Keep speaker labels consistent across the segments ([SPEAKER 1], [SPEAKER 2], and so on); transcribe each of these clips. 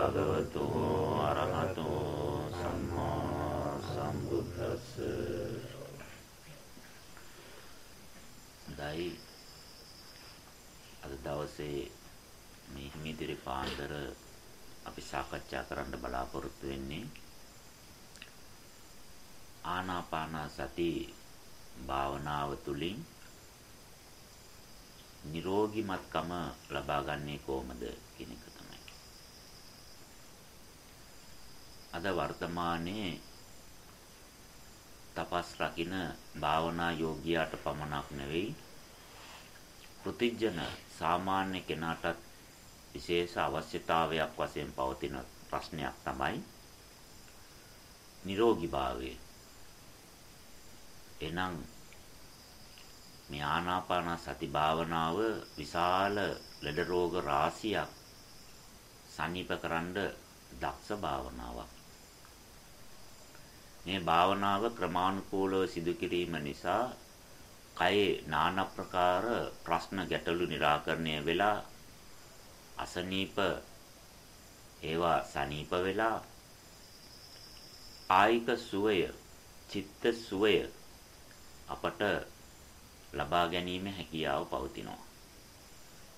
[SPEAKER 1] භගවතු අරහතෝ සම්මා සම්බුද්දස්ස. දයි අද දවසේ මේ හිමිදිරි පාන්දර අපි සාකච්ඡා කරන්න බලාපොරොත්තු වෙන්නේ ආනාපාන සති භාවනාව තුළින් නිරෝගිමත්කම ලබා ගන්නේ කොහොමද කියන එක තමයි. අද වර්තමානයේ තපස් රකින්න භාවනා යෝගියාට පමණක් නෙවෙයි ප්‍රතිජන සාමාන්‍ය කෙනාටත් විශේෂ අවශ්‍යතාවයක් වශයෙන් පවතින ප්‍රශ්නයක් තමයි නිරෝගීභාවය. එනම් මේ ආනාපාන සති භාවනාව විශාල ලෙඩ රෝග රාශියක් සනීපකරන දක්ෂ භාවනාවක්. මේ භාවනාව ක්‍රමානුකූලව සිදු කිරීම නිසා කයේ নানা ප්‍රකාර ප්‍රශ්න ගැටලු निराකරණය වෙලා අසනීප ඒවා සනීප වෙලා ආයික සුවය චිත්ත සුවය අපට ලබා ගැනීම හැකියාව පවතිනවා.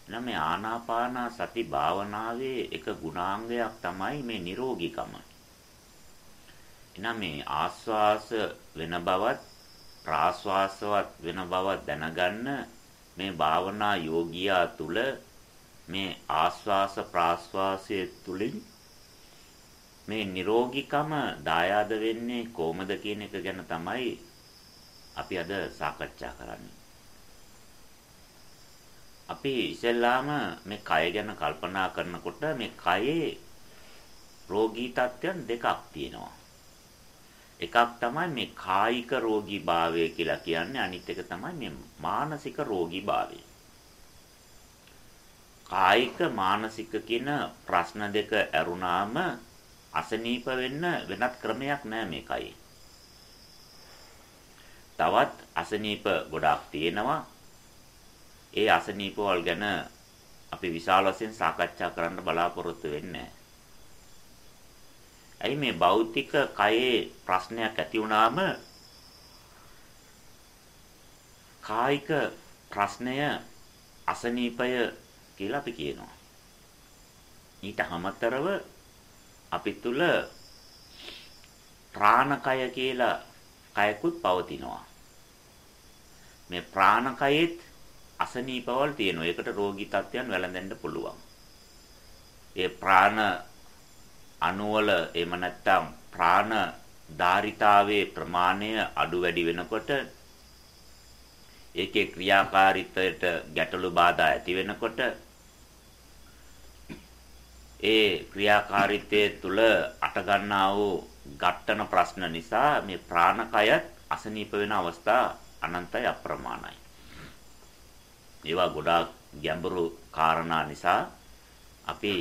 [SPEAKER 1] එනම් මේ ආනාපාන සති භාවනාවේ එක ගුණාංගයක් තමයි මේ නිරෝගීකම. එනම් මේ ආස්වාස වෙන බවත් ප්‍රාස්වාසවත් වෙන බවත් දැනගන්න මේ භාවනා යෝගියා තුල මේ ආස්වාස ප්‍රාස්වාසයේ තුලින් මේ නිරෝගීකම දායාද වෙන්නේ කොහොමද කියන එක ගැන තමයි අපි අද සාකච්ඡා කරන්නේ. අපි ඉස්සෙල්ලාම මේ කය ගැන කල්පනා කරනකොට මේ කයේ රෝගී තත්ත්වයන් දෙකක් තියෙනවා. එකක් තමයි මේ කායික රෝගී භාවය කියලා කියන්නේ අනිත් එක තමයි මේ මානසික රෝගී භාවය. කායික මානසික කියන ප්‍රශ්න දෙක ඇරුණාම අසනීප වෙන්න වෙනත් ක්‍රමයක් නෑ මේකයි. තවත් අසනීප ගොඩාක් තියෙනවා. ඒ අසනීපවල ගැන අපි විශාල වශයෙන් සාකච්ඡා කරන්න බලාපොරොත්තු වෙන්නේ ඇයි මේ භෞතික කයේ ප්‍රශ්නයක් ඇති වුණාම කායික ප්‍රශ්නය අසනීපය කියලා අපි කියනවා. ඊට අමතරව අපි තුල ප්‍රාණකය කියලා කයකුත් පවතිනවා. මේ ප්‍රාණකයෙත් අසනීපවල් තියෙනවා. ඒකට රෝගී තත්ත්වයන් වැළඳෙන්න පුළුවන්. ඒ ප්‍රාණ අණුවල එහෙම නැත්නම් ප්‍රාණ ධාරිතාවේ ප්‍රමාණය අඩු වැඩි වෙනකොට ඒකේ ක්‍රියාකාරීත්වයට ගැටලු බාධා ඇති වෙනකොට ඒ ක්‍රියාකාරීත්වයේ තුල අට ගන්නා වූ ඝට්ටන ප්‍රශ්න නිසා මේ ප්‍රාණකයත් අසනීප වෙන අවස්ථා අනන්තයි අප්‍රමාණයි. ඒවා ගොඩාක් ගැඹුරු කාරණා නිසා අපි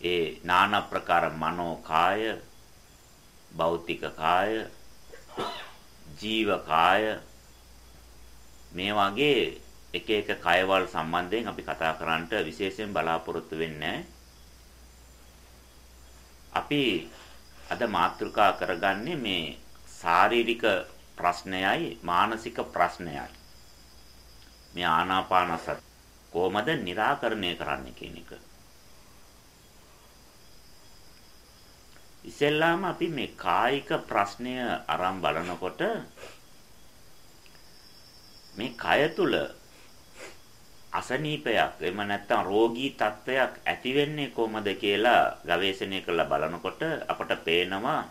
[SPEAKER 1] ඒ নানা ප්‍රකාර මනෝ කාය භෞතික කාය ජීව කාය මේ වගේ එක එක කයවල් සම්බන්ධයෙන් අපි කතා කරන්නට විශේෂයෙන් බලාපොරොත්තු වෙන්නේ අපි අද මාතෘකා කරගන්නේ මේ ශාරීරික ප්‍රශ්නයයි මානසික ප්‍රශ්නයයි. මේ ආනාපාන සති කොහොමද निराකරණය කරන්න කියන එක. ඉස්සෙල්ලාම අපි මේ කායික ප්‍රශ්නය අරන් බලනකොට මේ කය තුල අසනීපයක් එහෙම නැත්නම් රෝගී තත්ත්වයක් ඇති වෙන්නේ කොහොමද කියලා ගවේෂණය කරලා බලනකොට අපට පේනවා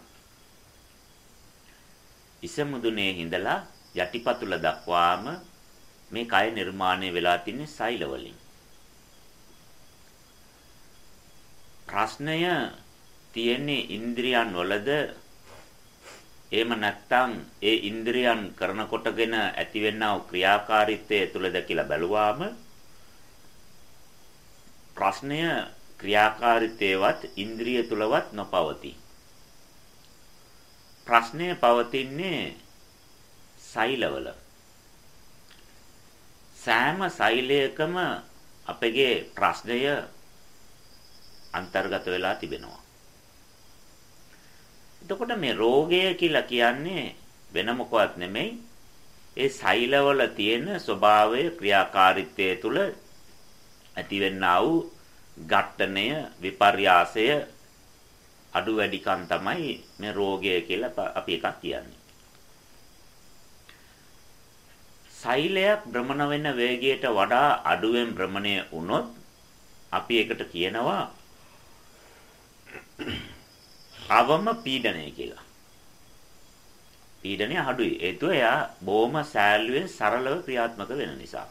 [SPEAKER 1] ඉස මුදුනේ හිඳලා යටිපතුල දක්වාම මේ කය නිර්මාණය වෙලා තින්නේ සෛල වලින්. ප්‍රශ්නය තියෙන්නේ ඉන්ද්‍රියන් වලද එහෙම නැත්නම් ඒ ඉන්ද්‍රියන් කරන කොටගෙන ඇතිවෙනා ක්‍රියාකාරීත්වය තුලද කියලා බැලුවාම ප්‍රශ්නය ක්‍රියාකාරීත්වයවත් ඉන්ද්‍රිය තුලවත් නොපවතී. ප්‍රශ්නය පවතින්නේ සෛලවල. සෑම සෛලයකම අපගේ ප්‍රශ්නය අන්තර්ගත වෙලා තිබෙනවා. එතකොට මේ රෝගය කියලා කියන්නේ වෙන මොකවත් නෙමෙයි ඒ සෛලවල තියෙන ස්වභාවය ක්‍රියාකාරීත්වය තුළ ඇතිවෙනා වූ ඝට්ටණය විපර්යාසය අඩු වැඩිකම් තමයි මේ රෝගය කියලා අපි එකක් කියන්නේ. සෛලයක් භ්‍රමණ වෙන වේගයට වඩා අඩුවෙන් භ්‍රමණය වුණොත් අපි ඒකට කියනවා අවම පීඩනය කියලා. පීඩනය අඩුයි. ඒතුව එයා බොහොම සෑල්ලුවෙන් සරලව ක්‍රියාත්මක වෙන නිසා.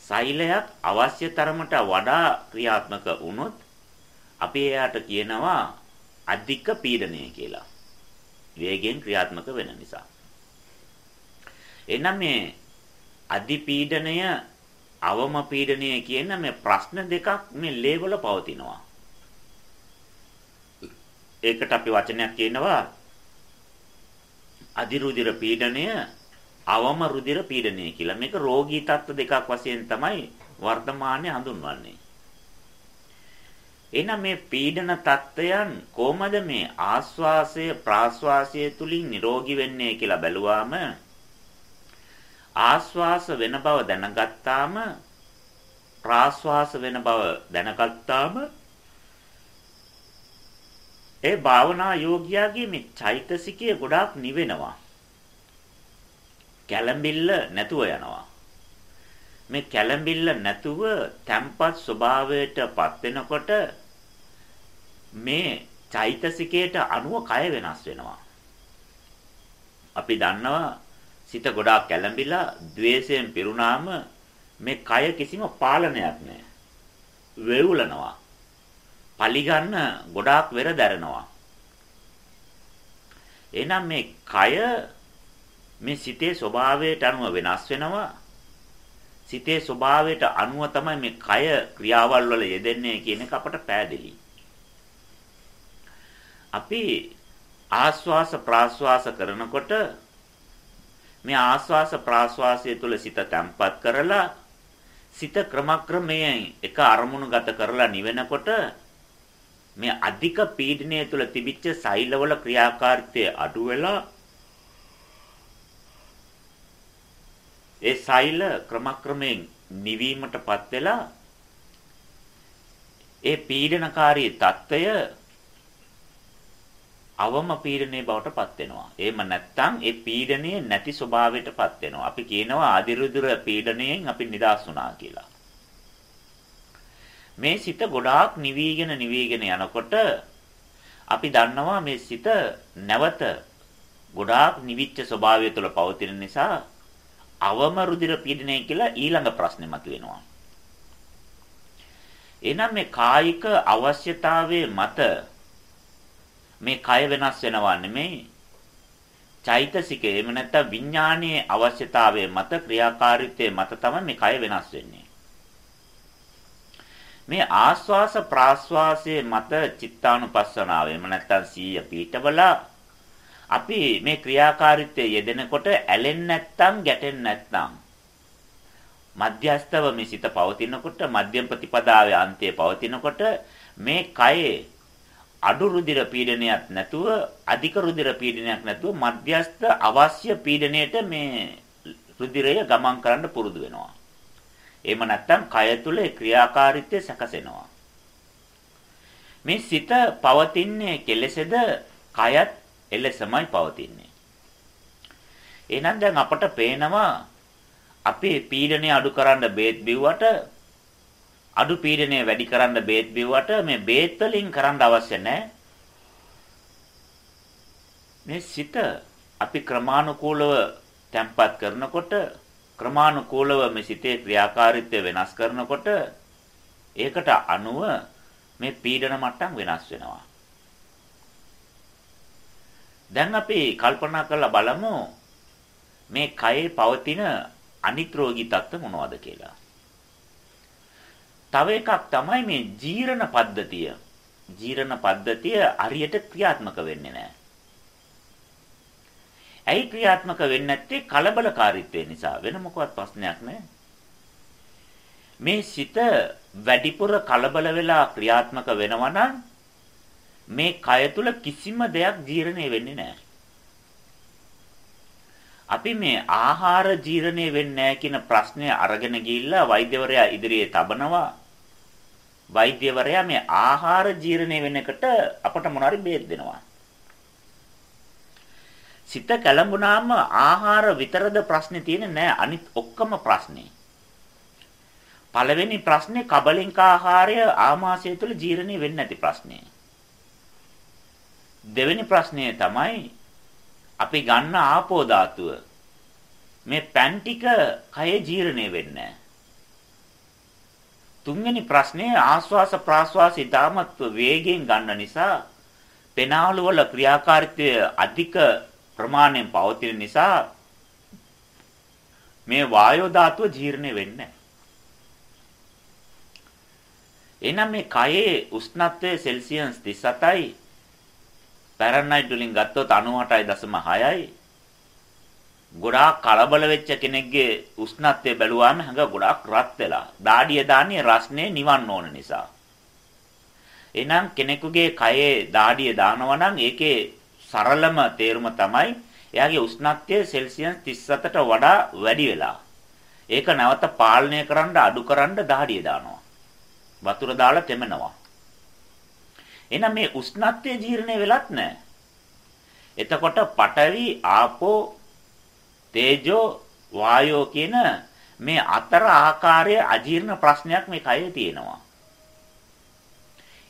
[SPEAKER 1] සෛලයක් අවශ්‍ය තරමට වඩා ක්‍රියාත්මක වුණොත් අපි එයාට කියනවා අධික පීඩනය කියලා. වේගයෙන් ක්‍රියාත්මක වෙන නිසා. එනම් මේ අධිපීඩනය අවම පීඩනය කියන මේ ප්‍රශ්න දෙකක් මේ ලේවල පවතිනවා. ඒකට අපි වචනයක් කියනවා අධිරුධිර පීඩනය අවම රුධිර පීඩනය කියලා. මේක රෝගී තත්ත්ව දෙකක් වශයෙන් තමයි වර්තමානයේ හඳුන්වන්නේ. එහෙනම් මේ පීඩන තත්ත්වයන් කොහොමද මේ ආස්වාසය ප්‍රාස්වාසය තුලින් නිරෝගී වෙන්නේ කියලා බැලුවාම ආස්වාස වෙන බව දැනගත්තාම ප්‍රාස්වාස වෙන බව දැනගත්තාම ඒ භාවනා යෝගියාගේ මේ චෛතසිකය ගොඩාක් නිවෙනවා. කැළඹිල්ල නැතුව යනවා. මේ කැළඹිල්ල නැතුව තැම්පත් ස්වභාවයටපත් වෙනකොට මේ චෛතසිකයට අනුව කය වෙනස් වෙනවා. අපි දන්නවා සිත ගොඩාක් කැළඹිලා द्वේෂයෙන් පිරුණාම මේ කය කිසිම පාලනයක් නැහැ. වෙවුලනවා. පලිගන්න ගොඩාක් වෙර දැරෙනවා. එහෙනම් මේ කය මේ සිතේ ස්වභාවයට අනුව වෙනස් වෙනවා. සිතේ ස්වභාවයට අනුව තමයි මේ කය ක්‍රියාවල් වල යෙදෙන්නේ කියන එක අපට පැහැදිලි. අපි ආස්වාස ප්‍රාස්වාස කරනකොට මේ ආස්වාස ප්‍රාස්වාසය තුළ සිත තැම්පත් කරලා සිත ක්‍රමක්‍රමයෙන් එක අරමුණු ගත කරලා නිවෙනකොට මේ අධික පීඩනය තුල තිබිච්ච සෛලවල ක්‍රියාකාරීත්වය අඩු වෙලා ඒ සෛල ක්‍රමක්‍රමයෙන් නිවීමටපත් වෙලා ඒ පීඩනකාරී తত্ত্বය අවම පීඩනයේ බවටපත් වෙනවා. එහෙම නැත්නම් ඒ පීඩනයේ නැති ස්වභාවයටපත් වෙනවා. අපි කියනවා අදිරුදුර පීඩනයෙන් අපි නිදහස් වුණා කියලා. මේ සිත ගොඩාක් නිවිගෙන නිවිගෙන යනකොට අපි දන්නවා මේ සිත නැවත ගොඩාක් නිවිච්ච ස්වභාවය තුළ පවතින නිසා අවම රුධිර පීඩනය කියලා ඊළඟ ප්‍රශ්නේ මතුවෙනවා. එහෙනම් මේ කායික අවශ්‍යතාවයේ මත මේ කය වෙනස් වෙනවා නෙමෙයි චෛතසිකය එහෙම නැත්නම් විඥානීය අවශ්‍යතාවයේ මත ක්‍රියාකාරීත්වයේ මත තමයි මේ කය වෙනස් වෙන්නේ. මේ ආස්වාස ප්‍රාස්වාසයේ මත චිත්තානුපස්සනාව එහෙම නැත්නම් සීය පීඨවල අපි මේ ක්‍රියාකාරීත්වයේ යෙදෙනකොට ඇලෙන්නේ නැත්නම් ගැටෙන්නේ නැත්නම් මධ්‍යස්තව මේ සිත පවතිනකොට මධ්‍යම ප්‍රතිපදාවේ අන්තයේ පවතිනකොට මේ කයේ අඩු රුධිර පීඩනයක් නැතුව අධික රුධිර පීඩනයක් නැතුව මධ්‍යස්ත අවශ්‍ය පීඩනයට මේ රුධිරය ගමන් කරන්න පුරුදු වෙනවා. එහෙම නැත්නම් කය තුල ක්‍රියාකාරීත්වය සැකසෙනවා. මේ සිත පවතින්නේ කෙලෙසද කයත් එලෙසමයි පවතින්නේ. එහෙනම් දැන් අපට පේනවා අපේ පීඩනය අඩු කරන්න බේත් බිව්වට අඩු පීඩනය වැඩි කරන්න බේත් බිව්වට මේ බේත් වලින් කරන්න අවශ්‍ය නැහැ. මේ සිත අපි ක්‍රමානුකූලව තැම්පත් කරනකොට ක්‍රමානුකූලව මේ සිතේ ක්‍රියාකාරීත්වය වෙනස් කරනකොට ඒකට අනුව මේ පීඩන මට්ටම් වෙනස් වෙනවා. දැන් අපි කල්පනා කරලා බලමු මේ කයේ පවතින අනිත්‍රෝගී තත්ත්ව මොනවද කියලා. තව එකක් තමයි මේ ජීරණ පද්ධතිය. ජීරණ පද්ධතිය හරියට ක්‍රියාත්මක වෙන්නේ නැහැ. ඇයි ක්‍රියාත්මක වෙන්නේ නැත්තේ කලබලකාරීත්වය නිසා වෙන මොකවත් ප්‍රශ්නයක් නැහැ. මේ සිත වැඩිපුර කලබල වෙලා ක්‍රියාත්මක වෙනවා මේ කය තුල කිසිම දෙයක් ජීර්ණය වෙන්නේ නැහැ. අපි මේ ආහාර ජීර්ණය වෙන්නේ නැහැ කියන ප්‍රශ්නය අරගෙන ගිහිල්ලා වෛද්‍යවරයා ඉදිරියේ තබනවා. වෛද්‍යවරයා මේ ආහාර ජීර්ණය වෙන එකට අපට මොනවාරි බේත් දෙනවා. සිත කැළඹුණාම ආහාර විතරද ප්‍රශ්නේ තියෙන්නේ නැහැ අනිත් ඔක්කොම ප්‍රශ්නේ. පළවෙනි ප්‍රශ්නේ කබලින්ක ආහාරය ආමාශය තුළ ජීර්ණය වෙන්නේ නැති ප්‍රශ්නේ. දෙවෙනි ප්‍රශ්නේ තමයි අපි ගන්න ආපෝ ධාතුව මේ පෑන් ටික කයේ ජීර්ණය වෙන්නේ තුන්වෙනි ප්‍රශ්නේ ආස්වාස ප්‍රාස්වාස ඊටමත් වේගයෙන් ගන්න නිසා පෙනාලු වල ක්‍රියාකාරීත්වය අධික ප්‍රමාණයෙන් පවතින නිසා මේ වායෝ ධාතුව ජීර්ණය වෙන්නේ එහෙනම් මේ කයේ උෂ්ණත්වය සෙල්සියස් 37යි පැරනයිට් වලින් ගත්තොත් 98.6යි ගොඩාක් කලබල වෙච්ච කෙනෙක්ගේ උෂ්ණත්වය බැලුවාම හඟ ගොඩාක් රත් වෙලා දාඩිය දාන්නේ රස්නේ නිවන්න ඕන නිසා. එහෙනම් කෙනෙකුගේ කයේ දාඩිය දානවා නම් ඒකේ සරලම තේරුම තමයි එයාගේ උෂ්ණත්වය සෙල්සියස් 37ට වඩා වැඩි වෙලා. ඒක නැවත පාලනය කරන්න අඩු කරන්න දහඩිය දානවා. වතුර දාලා තෙමනවා. එහෙනම් මේ උෂ්ණත්වය ජීර්ණය වෙලත් නැහැ. එතකොට පඨවි ආපෝ තේජෝ වායෝ කියන මේ අතර ආකාරයේ අජීර්ණ ප්‍රශ්නයක් මේ කයේ තියෙනවා.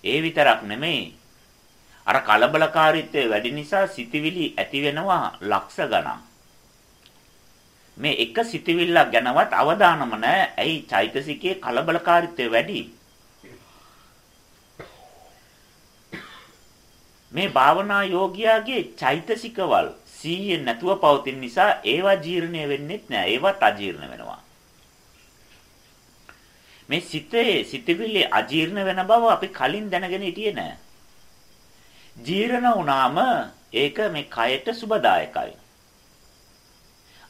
[SPEAKER 1] ඒ විතරක් නෙමෙයි අර කලබලකාරීත්වය වැඩි නිසා සිතවිලි ඇති වෙනවා ලක්ෂ ගණන්. මේ එක සිතවිල්ලක් ගැනවත් අවධානම නැහැ. ඇයි චෛතසිකයේ කලබලකාරීත්වය වැඩි? මේ භාවනා යෝගියාගේ චෛතසිකවල් සීයෙන් නැතුව පවතින නිසා ඒවා ජීර්ණය වෙන්නේ නැහැ. ඒවත් අජීර්ණ වෙනවා. මේ සිතේ සිතවිලි අජීර්ණ වෙන බව අපි කලින් දැනගෙන හිටියේ නැහැ. ජීර්ණ වුණාම ඒක මේ කයට සුබදායකයි.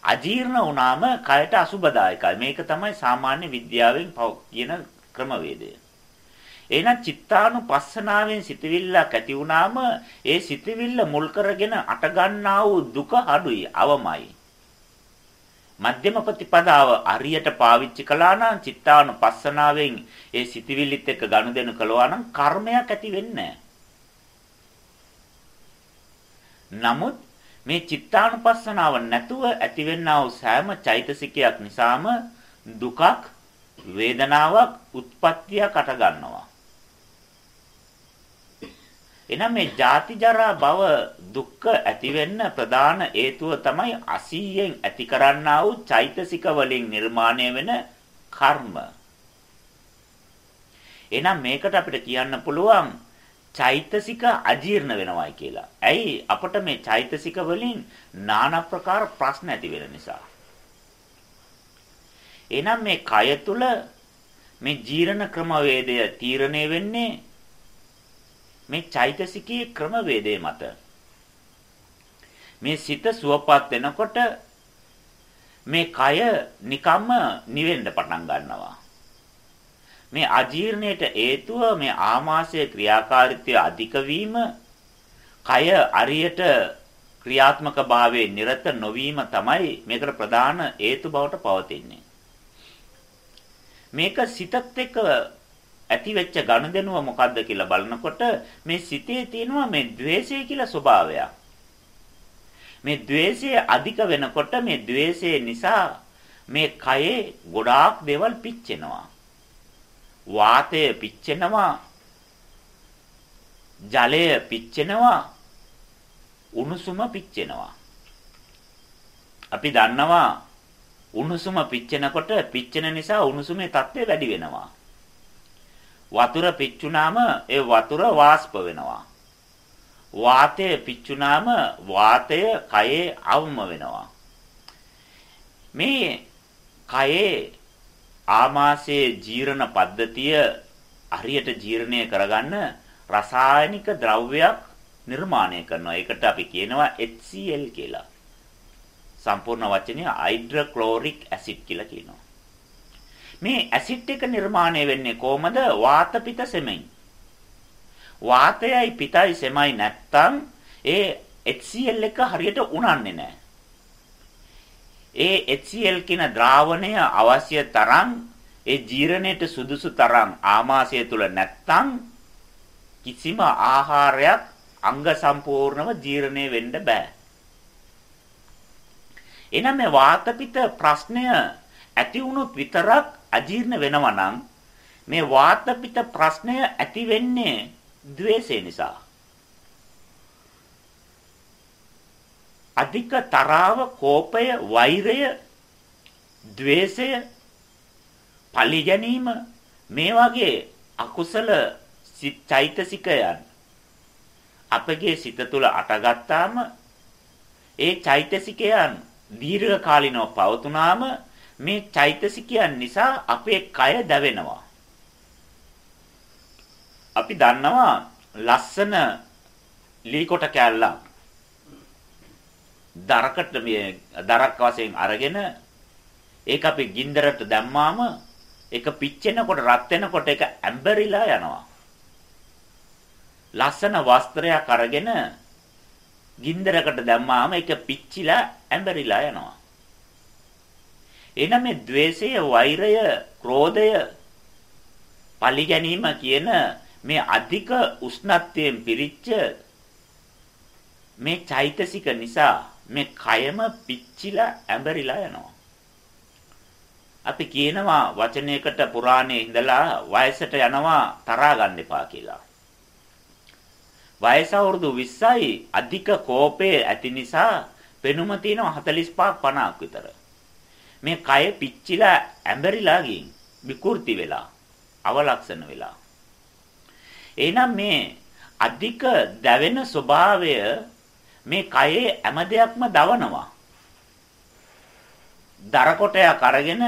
[SPEAKER 1] අජීර්ණ වුණාම කයට අසුබදායකයි. මේක තමයි සාමාන්‍ය විද්‍යාවෙන් කියන ක්‍රමවේදය. එහෙනම් චිත්තානුපස්සනාවෙන් සිතවිල්ලක් ඇති වුණාම ඒ සිතවිල්ල මුල් කරගෙන අටගන්නා වූ දුක අඩුයි අවමයි. මධ්‍යම ප්‍රතිපදාව අරියට පාවිච්චි කළා නම් චිත්තානුපස්සනාවෙන් ඒ සිතවිල්ලිත් එක්ක ගනුදෙනු කළා නම් කර්මයක් ඇති වෙන්නේ නැහැ. නමුත් මේ චිත්තානුපස්සනාව නැතුව ඇතිවෙනා වූ සෑම චෛතසිකයක් නිසාම දුකක් වේදනාවක් උත්පත්තියක් අට ගන්නවා. එනම් මේ ජාති ජරා භව දුක්ඛ ඇති වෙන්න ප්‍රධාන හේතුව තමයි අසීයෙන් ඇති කරන්නා වූ චෛතසික වලින් නිර්මාණය වෙන කර්ම. එනම් මේකට අපිට කියන්න පුළුවන් චෛතසික අජීර්ණ වෙනවයි කියලා. ඇයි අපට මේ චෛතසික වලින් নানা ප්‍රකාර ප්‍රශ්න ඇති වෙන නිසා. එහෙනම් මේ කය තුල මේ ජීර්ණ ක්‍රමවේදය තීරණය වෙන්නේ මේ චෛතසිකයේ ක්‍රමවේදය මත. මේ සිත සුවපත් වෙනකොට මේ කය නිකම්ම නිවෙන්න පටන් ගන්නවා. මේ අජීර්ණයට හේතුව මේ ආමාශය ක්‍රියාකාරීත්වය අධික වීම, කය අරියට ක්‍රියාත්මක භාවයේ නිරත නොවීම තමයි මේකට ප්‍රධාන හේතු බවට පවතින්නේ. මේක සිතත් එක්ක ඇතිවෙච්ච ගනුදෙනුව මොකද්ද කියලා බලනකොට මේ සිතේ තියෙනවා මේ द्वේෂය කියලා ස්වභාවයක්. මේ द्वේෂය අධික වෙනකොට මේ द्वේෂය නිසා මේ කයේ ගොඩාක් දේවල් පිච්චෙනවා. වාතය පිච්චෙනවා. ජලය පිච්චෙනවා. උණුසුම පිච්චෙනවා. අපි දන්නවා උණුසුම පිච්චෙනකොට පිච්චෙන නිසා උණුසුමේ තත්ත්වය වැඩි වෙනවා. වතුර පිච්චුනාම ඒ වතුර වාෂ්ප වෙනවා. වාතය පිච්චුනාම වාතය කයේ අවම වෙනවා. මේ කයේ ආමාශයේ ජීර්ණ පද්ධතිය හරියට ජීර්ණය කරගන්න රසායනික ද්‍රව්‍යයක් නිර්මාණය කරනවා. ඒකට අපි කියනවා HCl කියලා. සම්පූර්ණ වචනය හයිඩ්‍රොක්ලෝරික් ඇසිඩ් කියලා කියනවා. මේ ඇසිඩ් එක නිර්මාණය වෙන්නේ කොහමද? වාත පිත සෙමෙන්. වාතයයි පිතයි සෙමයි නැත්තම් ඒ HCl එක හරියට උනන්නේ නැහැ. ඒ HCl කියන ද්‍රාවණය අවශ්‍ය තරම් ඒ ජීර්ණයට සුදුසු තරම් ආමාශය තුල නැත්තම් කිසිම ආහාරයක් අංග සම්පූර්ණව ජීර්ණය වෙන්න බෑ. එහෙනම් මේ වාතපිත ප්‍රශ්නය ඇති වුණොත් විතරක් අජීර්ණ වෙනවා නම් මේ වාතපිත ප්‍රශ්නය ඇති වෙන්නේ द्वේෂය නිසා. අධික තරාව, කෝපය, වෛරය, द्वේෂය, පලි ගැනීම මේ වගේ අකුසල චෛතසිකයන් අපගේ සිත තුළ අටගත්තාම ඒ චෛතසිකයන් දීර්ඝ කාලිනව පවතුනාම මේ චෛතසිකයන් නිසා අපේ කය දැවෙනවා. අපි දන්නවා ලස්සන ලී කොට කෑල්ලක් දරකට මේ දරක් වශයෙන් අරගෙන ඒක අපි ගින්දරට දැම්මාම ඒක පිච්චෙනකොට රත් වෙනකොට ඒක ඇඹරිලා යනවා. ලස්සන වස්ත්‍රයක් අරගෙන ගින්දරකට දැම්මාම ඒක පිච්චිලා ඇඹරිලා යනවා. එනනම් මේ द्वේෂය, වෛරය, ක්‍රෝධය, පලි ගැනීම කියන මේ අධික උෂ්ණත්වයෙන් පිරිච්ච මේ චෛතසික නිසා මේ කයම පිච්චිලා ඇඹරිලා යනවා. අපි කියනවා වචනයකට පුරාණේ ඉඳලා වයසට යනවා තරහා ගන්න එපා කියලා. වයස අවුරුදු 20යි අධික කෝපය ඇති නිසා පෙනුම තියෙනවා 45ක් 50ක් විතර. මේ කය පිච්චිලා ඇඹරිලා ගින් විකෘති වෙලා අවලක්ෂණ වෙලා. එහෙනම් මේ අධික දැවෙන ස්වභාවය මේ කයේ හැම දෙයක්ම දවනවා. දර කොටයක් අරගෙන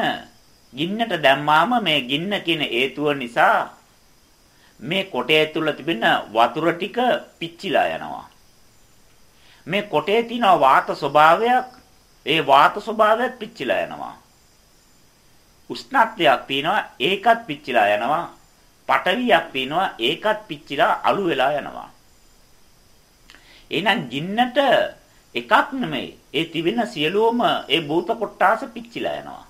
[SPEAKER 1] ගින්නට දැම්මාම මේ ගින්න කියන හේතුව නිසා මේ කොටය තුල තිබෙන වතුර ටික පිච්චිලා යනවා. මේ කොටේ තියෙන වාත ස්වභාවයක් ඒ වාත ස්වභාවයත් පිච්චිලා යනවා. උෂ්ණත්වයක් තියෙනවා ඒකත් පිච්චිලා යනවා. පටවියක් තියෙනවා ඒකත් පිච්චිලා අළු වෙලා යනවා. එහෙනම් ජින්නට එකක් නෙමෙයි. ඒ තිබෙන සියලුම ඒ භූත කොටාස පිච්චිලා යනවා.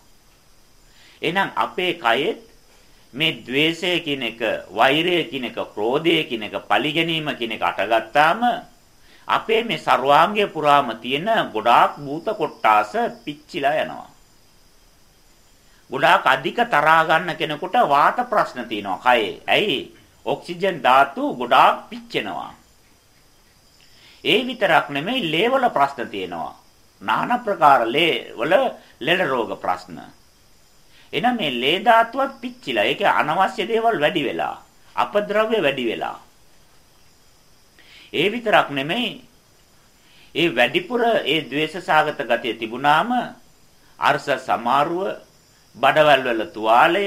[SPEAKER 1] එහෙනම් අපේ කයෙත් මේ द्वේෂය කියන එක, වෛරය කියන එක, ක්‍රෝධය කියන එක, පලිගැනීම කියන එක අටගත්තාම අපේ මේ ਸਰවාංගය පුරාම තියෙන ගොඩාක් භූත කොටාස පිච්චිලා යනවා. ගොඩාක් අධික තරහා ගන්න කෙනෙකුට වාත ප්‍රශ්න තියෙනවා කයේ. ඇයි? ඔක්සිජන් ධාතු ගොඩාක් පිච්චෙනවා. ඒ විතරක් නෙමෙයි ලේවල ප්‍රශ්න තියෙනවා. নানা ප්‍රකාර ලේවල ලෙඩ රෝග ප්‍රශ්න. එහෙනම් මේ ලේ ධාතුවත් පිච්චිලා. ඒකේ අනවශ්‍ය දේවල් වැඩි වෙලා. අපද්‍රව්‍ය වැඩි වෙලා. ඒ විතරක් නෙමෙයි ඒ වැඩිපුර ඒ द्वेषසාගත ගතිය තිබුණාම අර්ශ සමාරුව බඩවැල් වල තුවාලය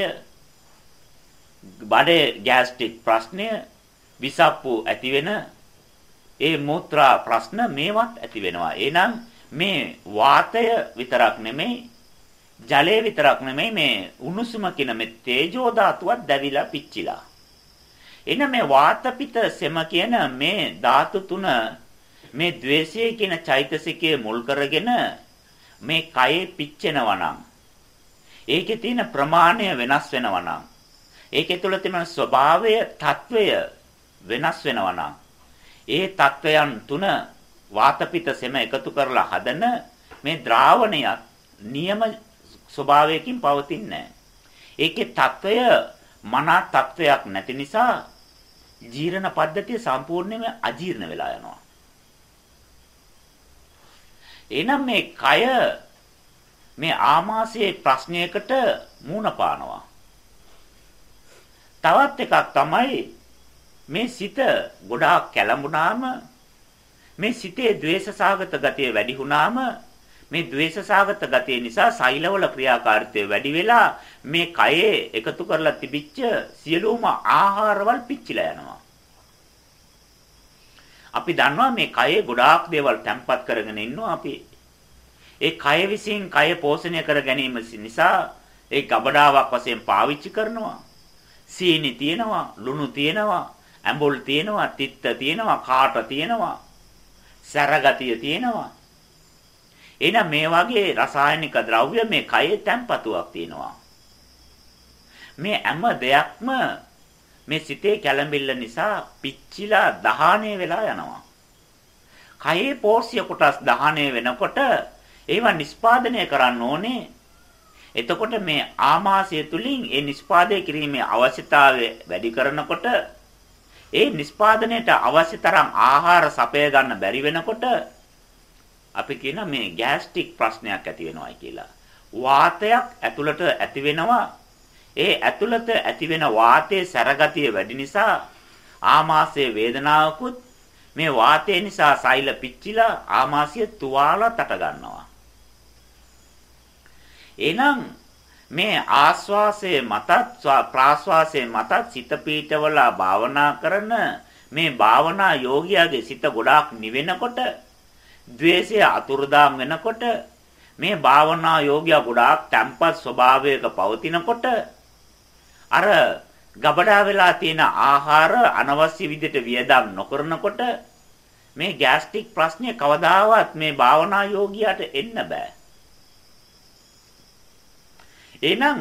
[SPEAKER 1] බඩේ ගෑස්ට්‍රික් ප්‍රශ්නය විසප්පු ඇති වෙන ඒ මුත්‍රා ප්‍රශ්න මේවත් ඇති වෙනවා. එහෙනම් මේ වාතය විතරක් නෙමෙයි ජලය විතරක් නෙමෙයි මේ උණුසුම කියන මේ තේජෝ ධාතුවත් දැවිලා පිච්චිලා. එන මේ වාත පිත සෙම කියන මේ ධාතු තුන මේ द्वේෂය කියන චෛතසිකයේ මුල් කරගෙන මේ කයේ පිච්චෙනවා නම් ඒකේ තියෙන ප්‍රමාණය වෙනස් වෙනවා නම් ඒකේ තුල තියෙන ස්වභාවය తත්වය වෙනස් වෙනවා නම් ඒ తත්වයන් තුන වාතපිත සෙම එකතු කරලා හදන මේ ද්‍රාවණයත් නියම ස්වභාවයකින් පවතින්නේ ඒකේ తත්වය මනා తත්වයක් නැති නිසා ජීර්ණ පද්ධතිය සම්පූර්ණයෙන්ම අජීර්ණ වෙලා යනවා. එහෙනම් මේ කය මේ ආමාශයේ ප්‍රශ්නයකට මූණ පානවා. තවත් එකක් තමයි මේ සිත ගොඩාක් කැළඹුණාම මේ සිතේ द्वेषසහගත ගතිය වැඩි වුණාම මේ द्वेषසහගත ගතිය නිසා සෛලවල ක්‍රියාකාරීත්වය වැඩි වෙලා මේ කයේ එකතු කරලා තිබිච්ච සියලුම ආහාරවල පිච්චිලා යනවා. අපි දන්නවා මේ කයේ ගොඩාක් දේවල් තැම්පත් කරගෙන ඉන්නවා අපි. ඒ කය විසින් කය පෝෂණය කර ගැනීම නිසා ඒ ගබඩාවක් වශයෙන් පාවිච්චි කරනවා. සීනි තියෙනවා, ලුණු තියෙනවා, ඇඹුල් තියෙනවා, තිත්ත තියෙනවා, කාට තියෙනවා, සැරගතිය තියෙනවා. එහෙනම් මේ වගේ රසායනික ද්‍රව්‍ය මේ කයේ තැම්පතුවක් තියෙනවා. මේ හැම දෙයක්ම මේ සිතේ කැළඹිල්ල නිසා පිච්චිලා දහාණය වෙලා යනවා. කයේ පෝෂ්‍ය කොටස් දහාණය වෙනකොට ඒවා නිස්පාදනය කරන්න ඕනේ. එතකොට මේ ආමාශය තුලින් ඒ නිස්පාදනය කිරීමේ අවශ්‍යතාවය වැඩි කරනකොට ඒ නිස්පාදනයට අවශ්‍ය තරම් ආහාර සපය ගන්න බැරි වෙනකොට අපි කියන මේ ગેස්ට්‍රික් ප්‍රශ්නයක් ඇති වෙනවායි කියලා. වාතයක් ඇතුළට ඇති වෙනවා. ඒ ඇතුළත ඇති වෙන වාතයේ සැරගතිය වැඩි නිසා ආමාශයේ වේදනාවකුත් මේ වාතය නිසා සෛල පිච්චිලා ආමාශය තුවාලා තට ගන්නවා. එහෙනම් මේ ආස්වාසයේ මතත් ප්‍රාස්වාසයේ මතත් සිත පීඨවලා භාවනා කරන මේ භාවනා යෝගියාගේ සිත ගොඩාක් නිවෙනකොට द्वේෂය අතුරුදාම් වෙනකොට මේ භාවනා යෝගියා ගොඩාක් තැම්පත් ස්වභාවයක පවතිනකොට අර ගබඩා වෙලා තියෙන ආහාර අනවශ්‍ය විදිහට වියදම් නොකරනකොට මේ ગેස්ට්‍රික් ප්‍රශ්නේ කවදාවත් මේ භාවනා යෝගියාට එන්න බෑ. එහෙනම්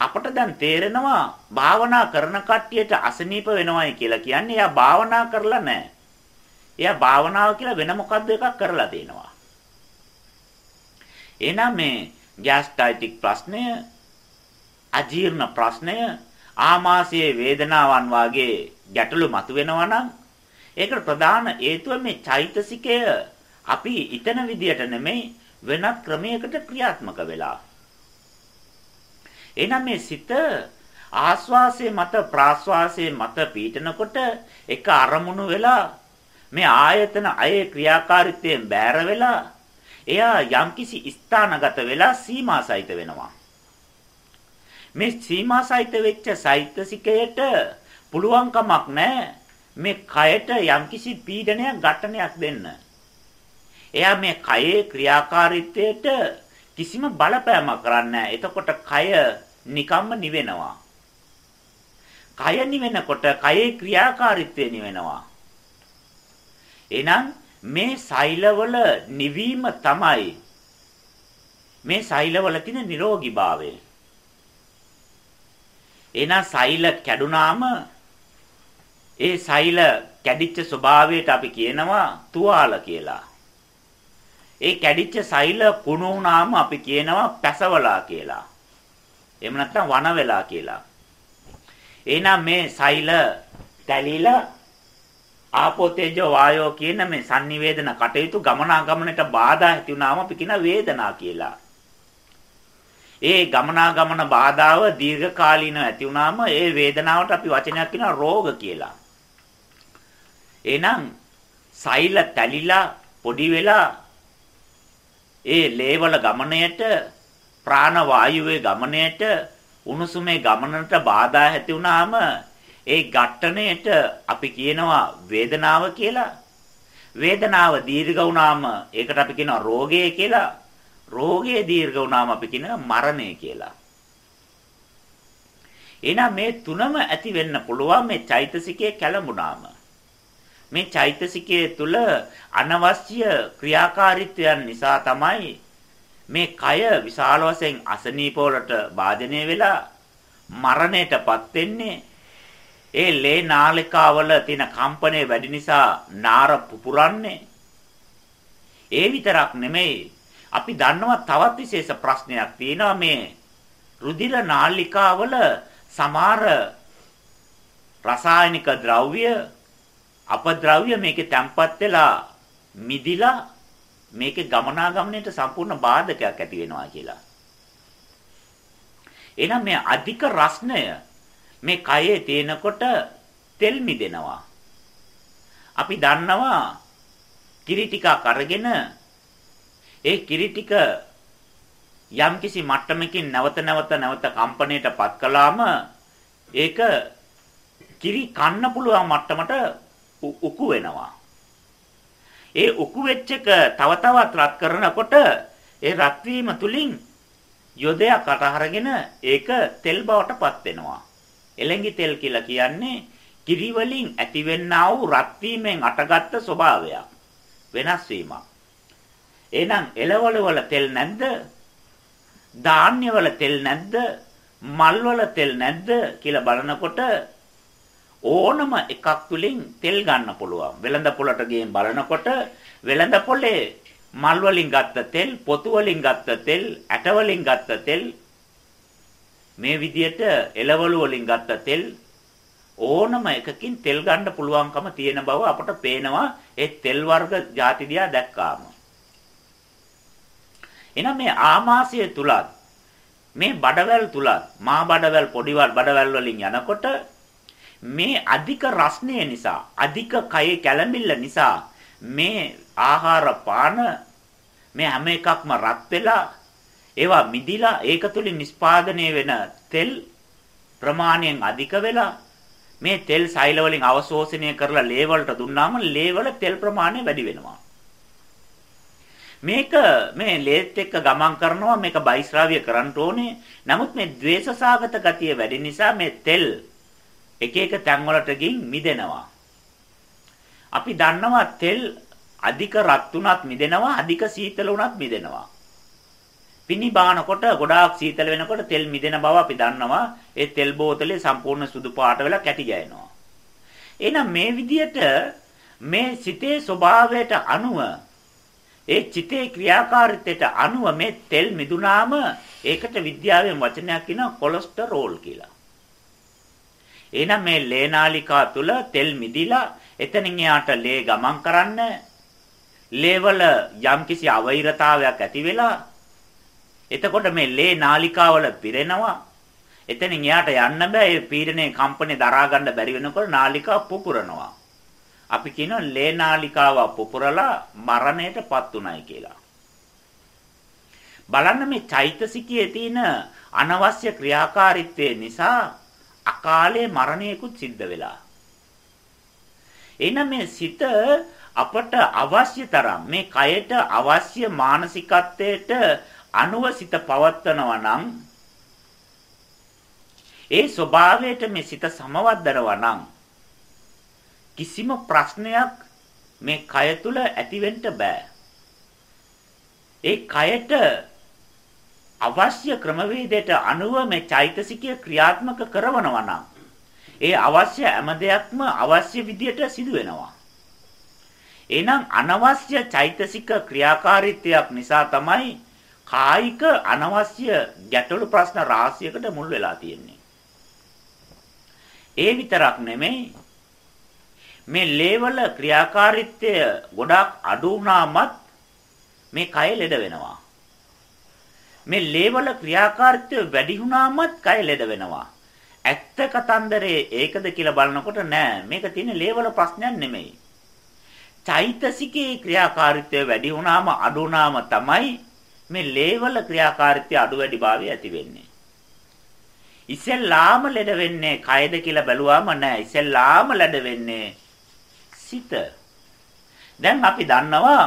[SPEAKER 1] අපට දැන් තේරෙනවා භාවනා කරන කට්ටියට අසනීප වෙනවයි කියලා කියන්නේ එයා භාවනා කරලා නැහැ. එයා භාවනාව කියලා වෙන මොකද්ද එකක් කරලා දෙනවා. එහෙනම් මේ ગેස්ට්‍රයිටික් ප්‍රශ්නය අජීර්ණ ප්‍රශ්නය ආමාශයේ වේදනාවන් වාගේ ගැටලු මතුවෙනවා නම් ඒකට ප්‍රධාන හේතුව මේ චෛතසිකය අපි ඊතන විදියට නෙමෙයි වෙනත් ක්‍රමයකට ක්‍රියාත්මක වෙලා. එහෙනම් මේ සිත ආස්වාසයේ මත ප්‍රාස්වාසයේ මත පීඩනකොට එක අරමුණු වෙලා මේ ආයතන අයේ ක්‍රියාකාරීත්වයෙන් බෑර වෙලා එයා යම්කිසි ස්ථානගත වෙලා සීමා සහිත වෙනවා. මේ සීමා සහිත වෙච්ච සෛතසිකයට පුළුවන් කමක් නැහැ මේ කයට යම්කිසි පීඩනයක් ඝටනයක් දෙන්න. එයා මේ කයේ ක්‍රියාකාරීත්වයට කිසිම බලපෑමක් කරන්නේ එතකොට කය නිකම්ම නිවෙනවා. කය නිවෙනකොට කයේ ක්‍රියාකාරීත්වය නිවෙනවා. එහෙනම් මේ සෛලවල නිවීම තමයි මේ සෛලවල තියෙන නිරෝගීභාවය. එහෙනම් සෛල කැඩුනාම ඒ සෛල කැඩිච්ච ස්වභාවයට අපි කියනවා තුවාල කියලා. ඒ කැඩිච්ච සෛල කුණු වුණාම අපි කියනවා පැසවලා කියලා. එහෙම නැත්නම් වන වෙලා කියලා. එහෙනම් මේ සෛල තැලිලා ආපෝ තේජෝ වායෝ කියන මේ sannivedana කටයුතු ගමනාගමනට බාධා ඇති වුණාම අපි කියන වේදනා කියලා. ඒ ගමනාගමන බාධාව දීර්ඝ කාලීනව ඇති වුණාම ඒ වේදනාවට අපි වචනයක් කියනවා රෝග කියලා. එහෙනම් සෛල තැලිලා පොඩි වෙලා ඒ ලේවල ගමනයට ප්‍රාණ වායුවේ ගමනයට උණුසුමේ ගමනට බාධා ඇති වුණාම ඒ ඝට්ටණයට අපි කියනවා වේදනාව කියලා. වේදනාව දීර්ඝ වුණාම ඒකට අපි කියනවා රෝගය කියලා. රෝගය දීර්ඝ වුණාම අපි කියනවා මරණය කියලා. එහෙනම් මේ තුනම ඇති වෙන්න පුළුවන් මේ චෛතසිකයේ කැළඹුණාම. මේ චෛතසිකයේ තුල අනවශ්‍ය ක්‍රියාකාරීත්වයන් නිසා තමයි මේ කය විශාල වශයෙන් අසනීප වලට භාජනය වෙලා මරණයටපත් වෙන්නේ ඒ ලේ නාලිකාවල තියෙන කම්පණය වැඩි නිසා නාර පුපුරන්නේ. ඒ විතරක් නෙමෙයි අපි දන්නවා තවත් විශේෂ ප්‍රශ්නයක් තියෙනවා මේ රුධිර නාලිකාවල සමහර රසායනික ද්‍රව්‍ය අපද්‍රව්‍ය මේකේ තැම්පත් වෙලා මිදිලා මේකේ ගමනාගමනයට සම්පූර්ණ බාධකයක් ඇති වෙනවා කියලා. එහෙනම් මේ අධික රස්නය මේ කයේ තේනකොට තෙල් මිදෙනවා. අපි දන්නවා කිරි ටිකක් අරගෙන ඒ කිරි ටික යම්කිසි මට්ටමකින් නැවත නැවත නැවත කම්පණයටපත් කළාම ඒක කිරි කන්න පුළුවන් මට්ටමට උකු වෙනවා. ඒ උකු වෙච්ච එක තව තවත් රත් කරනකොට ඒ රත් වීම තුලින් යොදයක් අතහරගෙන ඒක තෙල් බවට පත් වෙනවා. එළඟි තෙල් කියලා කියන්නේ කිරි වලින් ඇතිවෙනා වූ රත් වීමෙන් අටගත්තු ස්වභාවයක්. වෙනස් වීමක්. එහෙනම් එළවල වල තෙල් නැද්ද? ධාන්‍ය වල තෙල් නැද්ද? මල් වල තෙල් නැද්ද කියලා බලනකොට ඕනම එකක් තුලින් තෙල් ගන්න පුළුවන්. වෙළඳ පොළට ගිහින් බලනකොට වෙළඳ පොළේ මල් වලින් ගත්ත තෙල්, පොතු වලින් ගත්ත තෙල්, ඇට වලින් ගත්ත තෙල් මේ විදියට එළවලු වලින් ගත්ත තෙල් ඕනම එකකින් තෙල් ගන්න පුළුවන්කම තියෙන බව අපට පේනවා ඒ තෙල් වර්ග ಜಾති දිහා දැක්කාම. එහෙනම් මේ ආමාශය තුලත් මේ බඩවැල් තුලත් මා බඩවැල් පොඩිවල් බඩවැල් වලින් යනකොට මේ අධික රස්නය නිසා අධික කයේ කැළඹිල්ල නිසා මේ ආහාර පාන මේ හැම එකක්ම රත් වෙලා ඒවා මිදිලා ඒක තුලින් නිස්පාදනය වෙන තෙල් ප්‍රමාණයෙන් අධික වෙලා මේ තෙල් සෛල වලින් අවශෝෂණය කරලා ලේ වලට දුන්නාම ලේ වල තෙල් ප්‍රමාණය වැඩි වෙනවා. මේක මේ ලේත් එක්ක ගමන් කරනවා මේක බයිස්රාවිය කරන්න ඕනේ. නමුත් මේ द्वේෂසාගත ගතිය වැඩි නිසා මේ තෙල් එක එක තැන් වලට ගින් මිදෙනවා. අපි දන්නවා තෙල් අධික රත් උනත් මිදෙනවා අධික සීතල උනත් මිදෙනවා. පිනි බානකොට ගොඩාක් සීතල වෙනකොට තෙල් මිදෙන බව අපි දන්නවා. ඒ තෙල් බෝතලේ සම්පූර්ණ සුදු පාට වෙලා කැටි ගෑනවා. එහෙනම් මේ විදියට මේ සිතේ ස්වභාවයට අනුව ඒ චිතේ ක්‍රියාකාරීත්වයට අනුව මේ තෙල් මිදුනාම ඒකට විද්‍යාවෙන් වචනයක් කියනවා කොලෙස්ටරෝල් කියලා. එහෙනම් මේ ලේනාලිකා තුල තෙල් මිදිලා එතනින් එහාට ලේ ගමන් කරන්න ලේවල යම්කිසි අවෛරතාවයක් ඇති වෙලා එතකොට මේ ලේ නාලිකාවල පිරෙනවා. එතනින් එහාට යන්න බෑ. ඒ පීඩනයේ කම්පනේ දරා ගන්න බැරි වෙනකොට නාලිකාව පුපුරනවා. අපි කියනවා ලේ නාලිකාව පුපුරලා මරණයටපත් උනායි කියලා. බලන්න මේ චෛතසිකයේ තියෙන අනවශ්‍ය ක්‍රියාකාරීත්වය නිසා අකාලේ මරණයකුත් සිද්ධ වෙලා. එහෙනම් මේ සිත අපට අවශ්‍ය තරම් මේ කයට අවශ්‍ය මානසිකත්වයට අනුව සිත පවත්වනවා නම් ඒ ස්වභාවයට මේ සිත සමවද්දනවා නම් කිසිම ප්‍රශ්නයක් මේ කය තුල ඇතිවෙන්න බෑ. ඒ කයට අවශ්‍ය ක්‍රමවේදයට අනුව මේ චෛතසිකය ක්‍රියාත්මක කරනවා නම් ඒ අවශ්‍ය හැම දෙයක්ම අවශ්‍ය විදියට සිදු වෙනවා. එහෙනම් අනවශ්‍ය චෛතසික ක්‍රියාකාරීත්වයක් නිසා තමයි කායික අනවශ්‍ය ගැටලු ප්‍රශ්න රාශියකට මුල් වෙලා තියෙන්නේ. ඒ විතරක් නෙමෙයි මේ ලේවල ක්‍රියාකාරීත්වය ගොඩාක් අඩු වුණාමත් මේ කය ලෙඩ වෙනවා. මේ ලේවල ක්‍රියාකාරීත්වය වැඩි වුණාමත් කය ලෙඩ වෙනවා. ඇත්ත කතන්දරේ ඒකද කියලා බලනකොට නෑ මේක තියෙන ලේවල ප්‍රශ්නයක් නෙමෙයි. චෛතසිකේ ක්‍රියාකාරීත්වය වැඩි වුණාම අඩු වුණාම තමයි මේ ලේවල ක්‍රියාකාරීත්වය අඩු වැඩි භාවය ඇති වෙන්නේ. ඉස්සෙල්ලාම ලෙඩ වෙන්නේ කයද කියලා බැලුවාම නෑ ඉස්සෙල්ලාම ලෙඩ වෙන්නේ සිත. දැන් අපි දන්නවා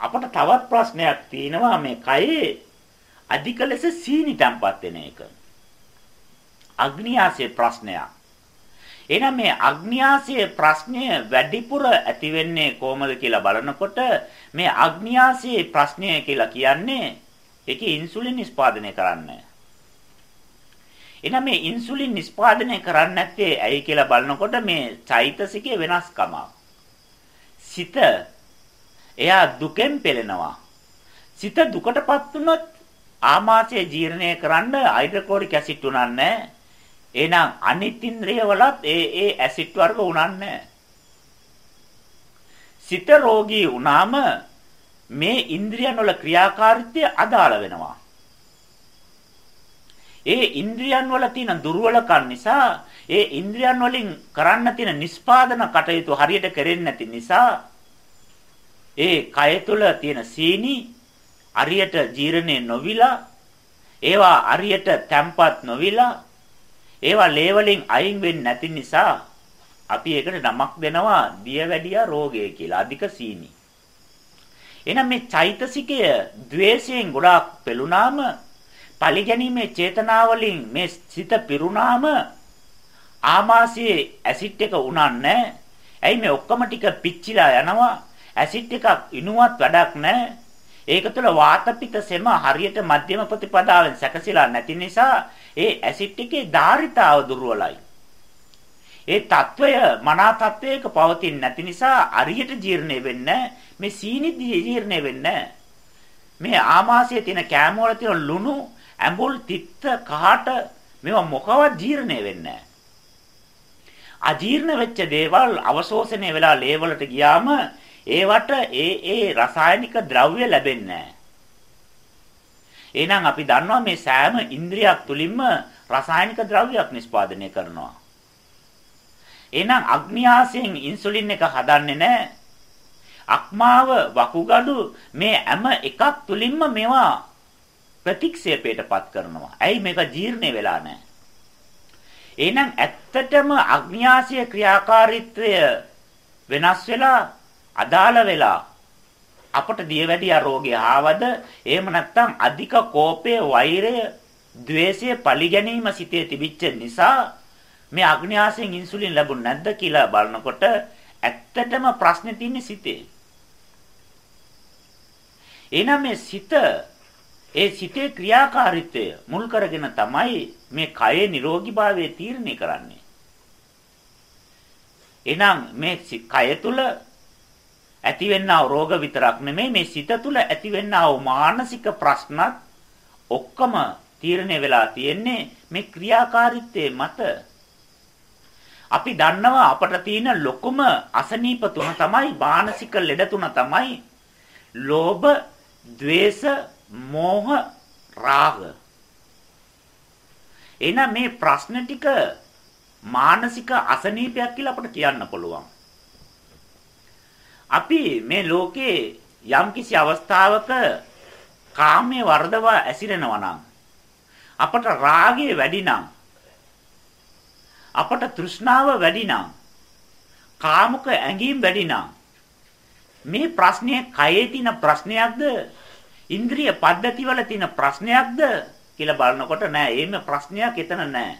[SPEAKER 1] අපට තවත් ප්‍රශ්නයක් තියෙනවා මේ කයේ අධික ලෙස සීනි තැම්පත් වෙන එක. අග්නියාසයේ ප්‍රශ්නයක්. එහෙනම් මේ අග්නියාසයේ ප්‍රශ්නය වැඩිපුර ඇති වෙන්නේ කොහොමද කියලා බලනකොට මේ අග්නියාසයේ ප්‍රශ්නය කියලා කියන්නේ ඒකේ ඉන්සුලින් නිෂ්පාදනය කරන්නේ. එහෙනම් මේ ඉන්සුලින් නිෂ්පාදනය කරන්නේ නැත්තේ ඇයි කියලා බලනකොට මේ චෛතසිකයේ වෙනස්කමක්. සිත එයා දුකෙන් පෙළෙනවා. සිත දුකටපත් වුණොත් ආමාශය ජීර්ණය කරන්න හයිඩ්‍රොක්ලෝරික් ඇසිඩ් උනන්නේ එහෙනම් අනිත් ඉන්ද්‍රිය වලත් ඒ ඒ ඇසිඩ් වර්ග උනන්නේ සිත රෝගී වුණාම මේ ඉන්ද්‍රියන් වල ක්‍රියාකාරීත්වය අදාළ වෙනවා. ඒ ඉන්ද්‍රියන් වල තියෙන දුර්වලකම් නිසා ඒ ඉන්ද්‍රියන් වලින් කරන්න තියෙන නිස්පාදන කටයුතු හරියට කෙරෙන්නේ නැති නිසා ඒ කය තුල තියෙන සීනි හරියට ජීර්ණය නොවිලා ඒවා හරියට තැම්පත් නොවිලා ඒවා ලේ වලින් අයින් වෙන්නේ නැති නිසා අපි ඒකට නමක් දෙනවා දියවැඩියා රෝගය කියලා අධික සීනි. එහෙනම් මේ චෛතසිකය द्वේෂයෙන් ගොඩාක් පෙළුනාම පරිගැනීමේ චේතනාවලින් මේ සිත පිරුණාම ආමාශයේ ඇසිඩ් එක උනන්නේ ඇයි මේ ඔක්කොම ටික පිච්චිලා යනවා? ඇසිඩ් එකක් ඉනුවත් වැඩක් නැහැ. ඒක තුළ වාත පිටසෙම හරියට මධ්‍යම ප්‍රතිපදාවෙන් සැකසීලා නැති නිසා ඒ ඇසිඩ් එකේ ධාරිතාව දුර්වලයි. ඒ తত্ত্বය මනා తত্ত্বයක පවතින නැති නිසා අරියට ජීර්ණය වෙන්නේ මේ සීනි ජීර්ණය වෙන්නේ මේ ආමාශයේ තියෙන කෑම වල තියෙන ලුණු ඇඹුල් තිත්ත කහට මේවා මොකවත් ජීර්ණය වෙන්නේ අජීර්ණ වෙච්ච දේවල් අවශෝෂණය වෙලා ලේ වලට ගියාම ඒවට ඒ ඒ රසායනික ද්‍රව්‍ය ලැබෙන්නේ එහෙනම් අපි දන්නවා මේ සෑම ඉන්ද්‍රියක් තුලින්ම රසායනික ද්‍රව්‍යයක් නිෂ්පාදනය කරනවා. එහෙනම් අග්නියාසයෙන් ඉන්සුලින් එක හදන්නේ නැහැ. අක්මාව වකුගඩු මේ හැම එකක් තුලින්ම මේවා ප්‍රතික්ෂේපයටපත් කරනවා. ඇයි මේක ජීර්ණය වෙලා නැහැ? එහෙනම් ඇත්තටම අග්නියාසය ක්‍රියාකාරීත්වය වෙනස් වෙලා අදාළ වෙලා අපට දියවැඩියා රෝගය ආවද එහෙම නැත්නම් අධික කෝපය වෛරය द्वේෂය පරිගැනීම සිතේ තිබිච්ච නිසා මේ අග්න්‍යාසයෙන් ඉන්සුලින් ලැබුණ නැද්ද කියලා බලනකොට ඇත්තටම ප්‍රශ්නේ තියෙන්නේ සිතේ. එහෙනම් මේ සිත ඒ සිතේ ක්‍රියාකාරීත්වය මුල් කරගෙන තමයි මේ කයේ නිරෝගීභාවය තීරණය කරන්නේ. එහෙනම් මේ කය තුල ඇතිවෙනා රෝග විතරක් නෙමෙයි මේ සිත තුළ ඇතිවෙනා මානසික ප්‍රශ්නත් ඔක්කොම තීරණය වෙලා තියෙන්නේ මේ ක්‍රියාකාරීත්වයේ මත. අපි දන්නවා අපට තියෙන ලොකුම අසනීප තුන තමයි මානසික ලෙඩ තුන තමයි ලෝභ, ద్వේෂ, මෝහ, රාග. එහෙනම් මේ ප්‍රශ්න ටික මානසික අසනීපයක් කියලා අපට කියන්න පුළුවන්. අපි මේ ලෝකේ යම්කිසි අවස්ථාවක කාමයේ වර්ධවා ඇසිරෙනවා නම් අපට රාගය වැඩි නම් අපට තෘෂ්ණාව වැඩි නම් කාමක ඇඟීම් වැඩි නම් මේ ප්‍රශ්නය කයේ තියෙන ප්‍රශ්නයක්ද? ඉන්ද්‍රිය පද්ධතිවල තියෙන ප්‍රශ්නයක්ද කියලා බලනකොට නෑ. එහෙම ප්‍රශ්නයක් එතන නෑ.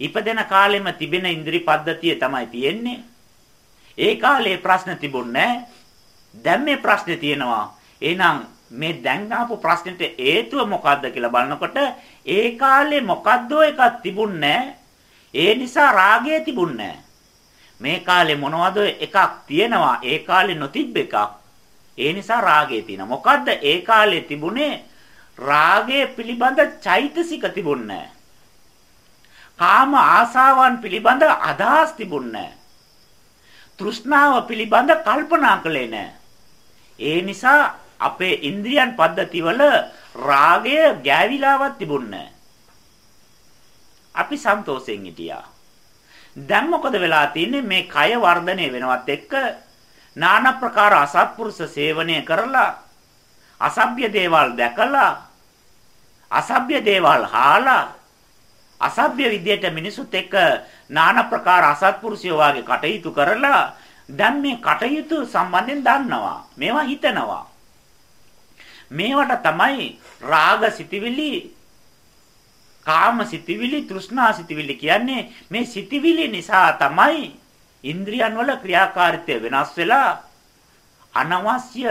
[SPEAKER 1] ඉපදෙන කාලෙම තිබෙන ඉන්ද්‍රි පද්ධතිය තමයි තියෙන්නේ. ඒ කාලේ ප්‍රශ්න තිබුණේ දැන් මේ ප්‍රශ්නේ තියෙනවා. එහෙනම් මේ දැන් ආපු ප්‍රශ්නෙට හේතුව මොකද්ද කියලා බලනකොට ඒ කාලේ මොකද්ද එකක් තිබුණේ ඒ නිසා රාගය තිබුණේ මේ කාලේ මොනවද එකක් තියෙනවා? ඒ කාලේ නොතිබ්බ එකක්. ඒ නිසා රාගය තියෙනවා. මොකද්ද ඒ කාලේ තිබුණේ? රාගය පිළිබඳ චෛතසික තිබුණේ කාම ආසාවන් පිළිබඳ අදහස් තිබුණේ තෘෂ්ණාව පිළිබඳ කල්පනා කළේ නැහැ. ඒ නිසා අපේ ඉන්ද්‍රියන් පද්ධතිවල රාගය ගෑවිලාවක් තිබුණේ අපි සන්තෝෂෙන් හිටියා. දැන් මොකද වෙලා තින්නේ මේ කය වර්ධනය වෙනවත් එක්ක নানা ප්‍රකාර අසත්පුරුෂ සේවනය කරලා අසභ්‍ය දේවල් දැකලා අසභ්‍ය දේවල් හාලා අසභ්‍ය විදියට මිනිසුත් එක්ක নানা ප්‍රකාර අසත්පුරුෂයෝ වාගේ කටයුතු කරලා දැන් මේ කටයුතු සම්බන්ධයෙන් දන්නවා. මේවා හිතනවා. මේවට තමයි රාග සිටිවිලි කාම සිටිවිලි තෘෂ්ණා සිටිවිලි කියන්නේ මේ සිටිවිලි නිසා තමයි ඉන්ද්‍රියන් වල ක්‍රියාකාරීත්වය වෙනස් වෙලා අනවශ්‍ය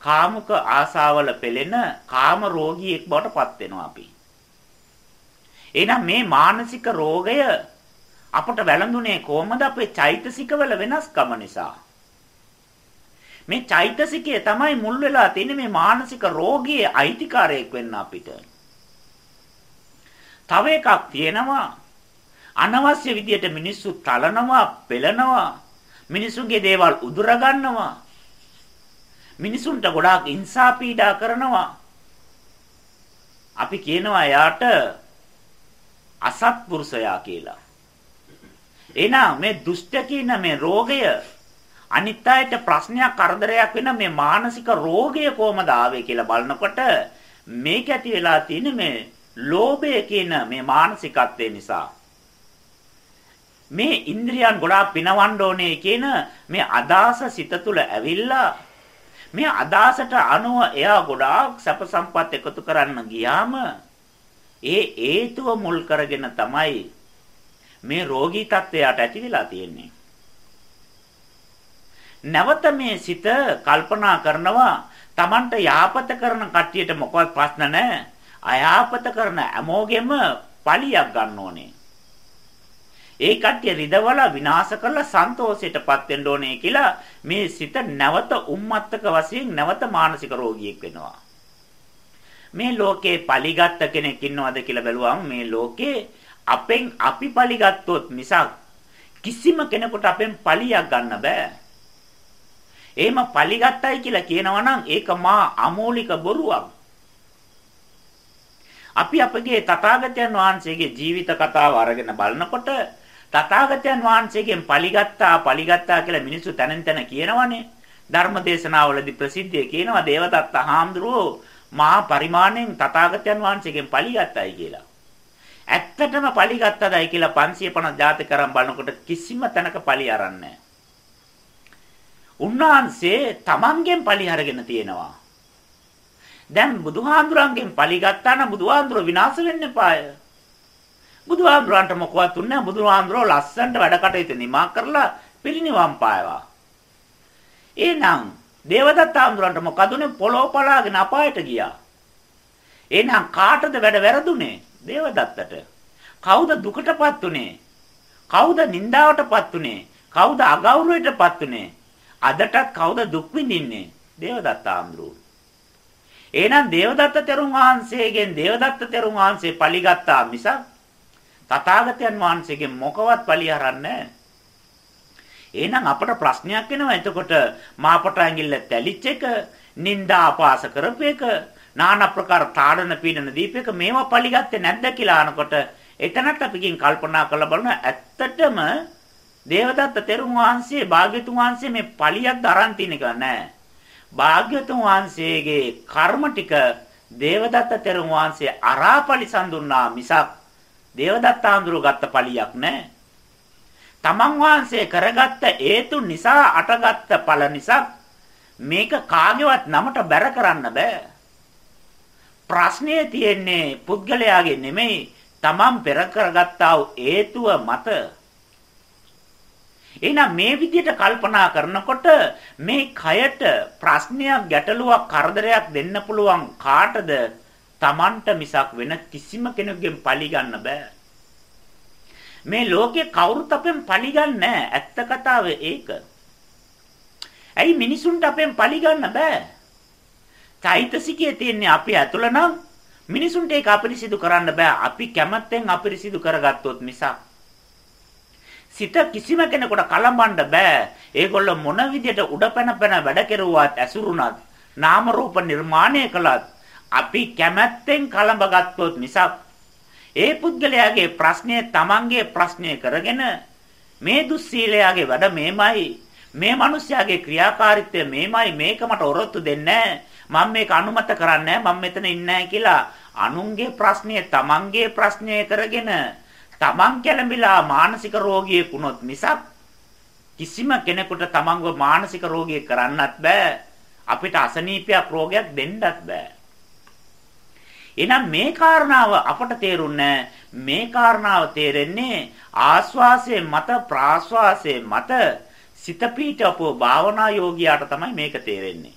[SPEAKER 1] කාමුක ආසාවල පෙළෙන කාම රෝගියෙක් බවට පත් වෙනවා අපි. එහෙනම් මේ මානසික රෝගය අපට වැළඳුනේ කොහමද අපේ චෛතසිකවල වෙනස්කම නිසා. මේ චෛතසිකය තමයි මුල් වෙලා තියෙන්නේ මේ මානසික රෝගියේ අයිතිකාරයෙක් වෙන්න අපිට. තව එකක් තියෙනවා අනවශ්‍ය විදියට මිනිස්සු තලනවා, පෙළනවා, මිනිසුන්ගේ දේවල් උදුර ගන්නවා. මිනිසුන්ට ගොඩාක් ඉන්සා පීඩා කරනවා. අපි කියනවා එයාට අසත්පුරුෂයා කියලා. එහෙනම් මේ දුෂ්ට කියන මේ රෝගය අනිත් අයට ප්‍රශ්නයක් කරදරයක් වෙන මේ මානසික රෝගය කොහමද ආවේ කියලා බලනකොට මේක ඇති වෙලා තියෙන්නේ මේ ලෝභය කියන මේ මානසිකත්වය නිසා. මේ ඉන්ද්‍රියන් ගොඩාක් පිනවන්න ඕනේ කියන මේ අදාස සිත තුළ ඇවිල්ලා මේ අදාසට අනුව එයා ගොඩාක් සැප සම්පත් එකතු කරන්න ගියාම ඒ හේතුව මුල් කරගෙන තමයි මේ රෝගී තත්ත්වයට ඇති වෙලා තියෙන්නේ. නැවත මේ සිත කල්පනා කරනවා Tamanට යාපත කරන කට්ටියට මොකවත් ප්‍රශ්න නැහැ. අයාපත කරන හැමෝගෙම පලියක් ගන්න ඕනේ. ඒ කට්ටිය රිදවලා විනාශ කරලා සන්තෝෂයටපත් වෙන්න ඕනේ කියලා මේ සිත නැවත උම්මත්තක වශයෙන් නැවත මානසික රෝගියෙක් වෙනවා. මේ ලෝකේ පලිගත්ත කෙනෙක් ඉන්නවද කියලා බැලුවම මේ ලෝකේ අපෙන් අපි පලිගත්තොත් මිසක් කිසිම කෙනෙකුට අපෙන් පලියක් ගන්න බෑ. එහෙම පලිගත්තයි කියලා කියනවා නම් ඒක මා අමෝලික බොරුවක්. අපි අපගේ තථාගතයන් වහන්සේගේ ජීවිත කතාව අරගෙන බලනකොට තථාගතයන් වහන්සේගෙන් පලිගත්තා පලිගත්තා කියලා මිනිස්සු තැනෙන් තැන කියනවනේ. ධර්මදේශනාවලදී ප්‍රසිද්ධිය කියනවා දේවදත්ත හාමුදුරුවෝ මහා පරිමාණයෙන් තථාගතයන් වහන්සේගෙන් පලිගත්තයි කියලා. ඇත්තටම පලිගත්තදයි කියලා 550 ජාතක කරන් බලනකොට කිසිම තැනක පලි අරන්නේ උන්වහන්සේ තමන්ගෙන් පලි අරගෙන තියෙනවා. දැන් බුදුහාඳුරන්ගෙන් පලි ගත්තා නම් බුදුහාඳුර විනාශ වෙන්න එපාය. බුදුහාමුදුරන්ට මොකවත් උන්නේ නැහැ. බුදුහාමුදුරෝ ලස්සනට වැඩ කටයුතු නිමා කරලා පිළිනිවන් පායවා. එහෙනම් දේවදත්ත හාමුදුරන්ට මොකද උනේ? පොළොව පලාගෙන අපායට ගියා. එහෙනම් කාටද වැඩ වැරදුනේ? දේවදත්තට. කවුද දුකටපත් උනේ? කවුද නින්දාවටපත් උනේ? කවුද අගෞරවයටපත් උනේ? අදටත් කවුද දුක් විඳින්නේ? දේවදත්ත හාමුදුරුවෝ. එහෙනම් දේවදත්ත තෙරුන් වහන්සේගෙන් දේවදත්ත තෙරුන් වහන්සේ පලිගත්තා මිසක් තථාගතයන් වහන්සේගෙන් මොකවත් පලිහරන්නේ එහෙනම් අපට ප්‍රශ්නයක් වෙනවා. එතකොට මාපට ඇඟිල්ල තැලිච්ච එක, නිന്ദා අපාස කරපු එක, নানা ප්‍රකාර තාඩන පීඩන දීපේක මේවා පරිගත්තේ නැද්ද කියලා අනකොට එතනත් අපිකින් කල්පනා කරලා බලන ඇත්තටම දේවදත්ත තෙරුන් වහන්සේ භාග්‍යතුන් වහන්සේ මේ පලියක් දරන් තින එක නෑ. භාග්‍යතුන් වහන්සේගේ කර්ම ටික දේවදත්ත තෙරුන් වහන්සේ අරාපලි සඳුන්නා මිසක් දේවදත්ත ආඳුරු ගත්ත පලියක් නෑ. තමන් වහන්සේ කරගත්ත හේතු නිසා අටගත්ත ඵල නිසා මේක කාගේවත් නමට බැර කරන්න බෑ. ප්‍රශ්නේ තියෙන්නේ පුද්ගලයාගේ නෙමෙයි තමන් පෙර කරගත්තා වූ හේතුව මත. එහෙනම් මේ විදිහට කල්පනා කරනකොට මේ කයට ප්‍රශ්නයක් ගැටලුවක් කරදරයක් දෙන්න පුළුවන් කාටද Tamanට මිසක් වෙන කිසිම කෙනෙකුගෙන් පලි ගන්න බෑ. මේ ලෝකේ කවුරුත් අපෙන් පලි ගන්නෑ. ඇත්ත කතාව ඒක. ඇයි මිනිසුන්ට අපෙන් පලි ගන්න බෑ? චෛතසිකයේ තියෙන්නේ අපි ඇතුළ නම් මිනිසුන්ට ඒක අපිරිසිදු කරන්න බෑ. අපි කැමැත්තෙන් අපිරිසිදු කරගත්තොත් මිසක්. සිත කිසිම කෙනෙකුට කලඹන්න බෑ. ඒගොල්ලෝ මොන විදියට උඩපැන පැන වැඩ කෙරුවත් ඇසුරුණත් නාම රූප නිර්මාණය කළත් අපි කැමැත්තෙන් කලඹ ගත්තොත් මිසක් ඒ පුද්ගලයාගේ ප්‍රශ්නය තමන්ගේ ප්‍රශ්නය කරගෙන මේ දුස්සීලයාගේ වැඩ මේමයි. මේ මිනිස්යාගේ ක්‍රියාකාරීත්වය මේමයි. මේක මට ඔරොත්තු දෙන්නේ මම මේක අනුමත කරන්නේ මම මෙතන ඉන්නේ කියලා අනුන්ගේ ප්‍රශ්නය තමන්ගේ ප්‍රශ්නය කරගෙන තමන් කැළඹිලා මානසික රෝගියෙක් වුණොත් මිසක් කිසිම කෙනෙකුට තමන්ව මානසික රෝගියෙක් කරන්නත් බෑ. අපිට අසනීපයක් රෝගයක් දෙන්නත් බෑ. එහෙනම් මේ කාරණාව අපට තේරුන්නේ මේ කාරණාව තේරෙන්නේ ආස්වාසයේ මත ප්‍රාස්වාසයේ මත සිත පීඨපෝ භාවනා යෝගියාට තමයි මේක තේරෙන්නේ.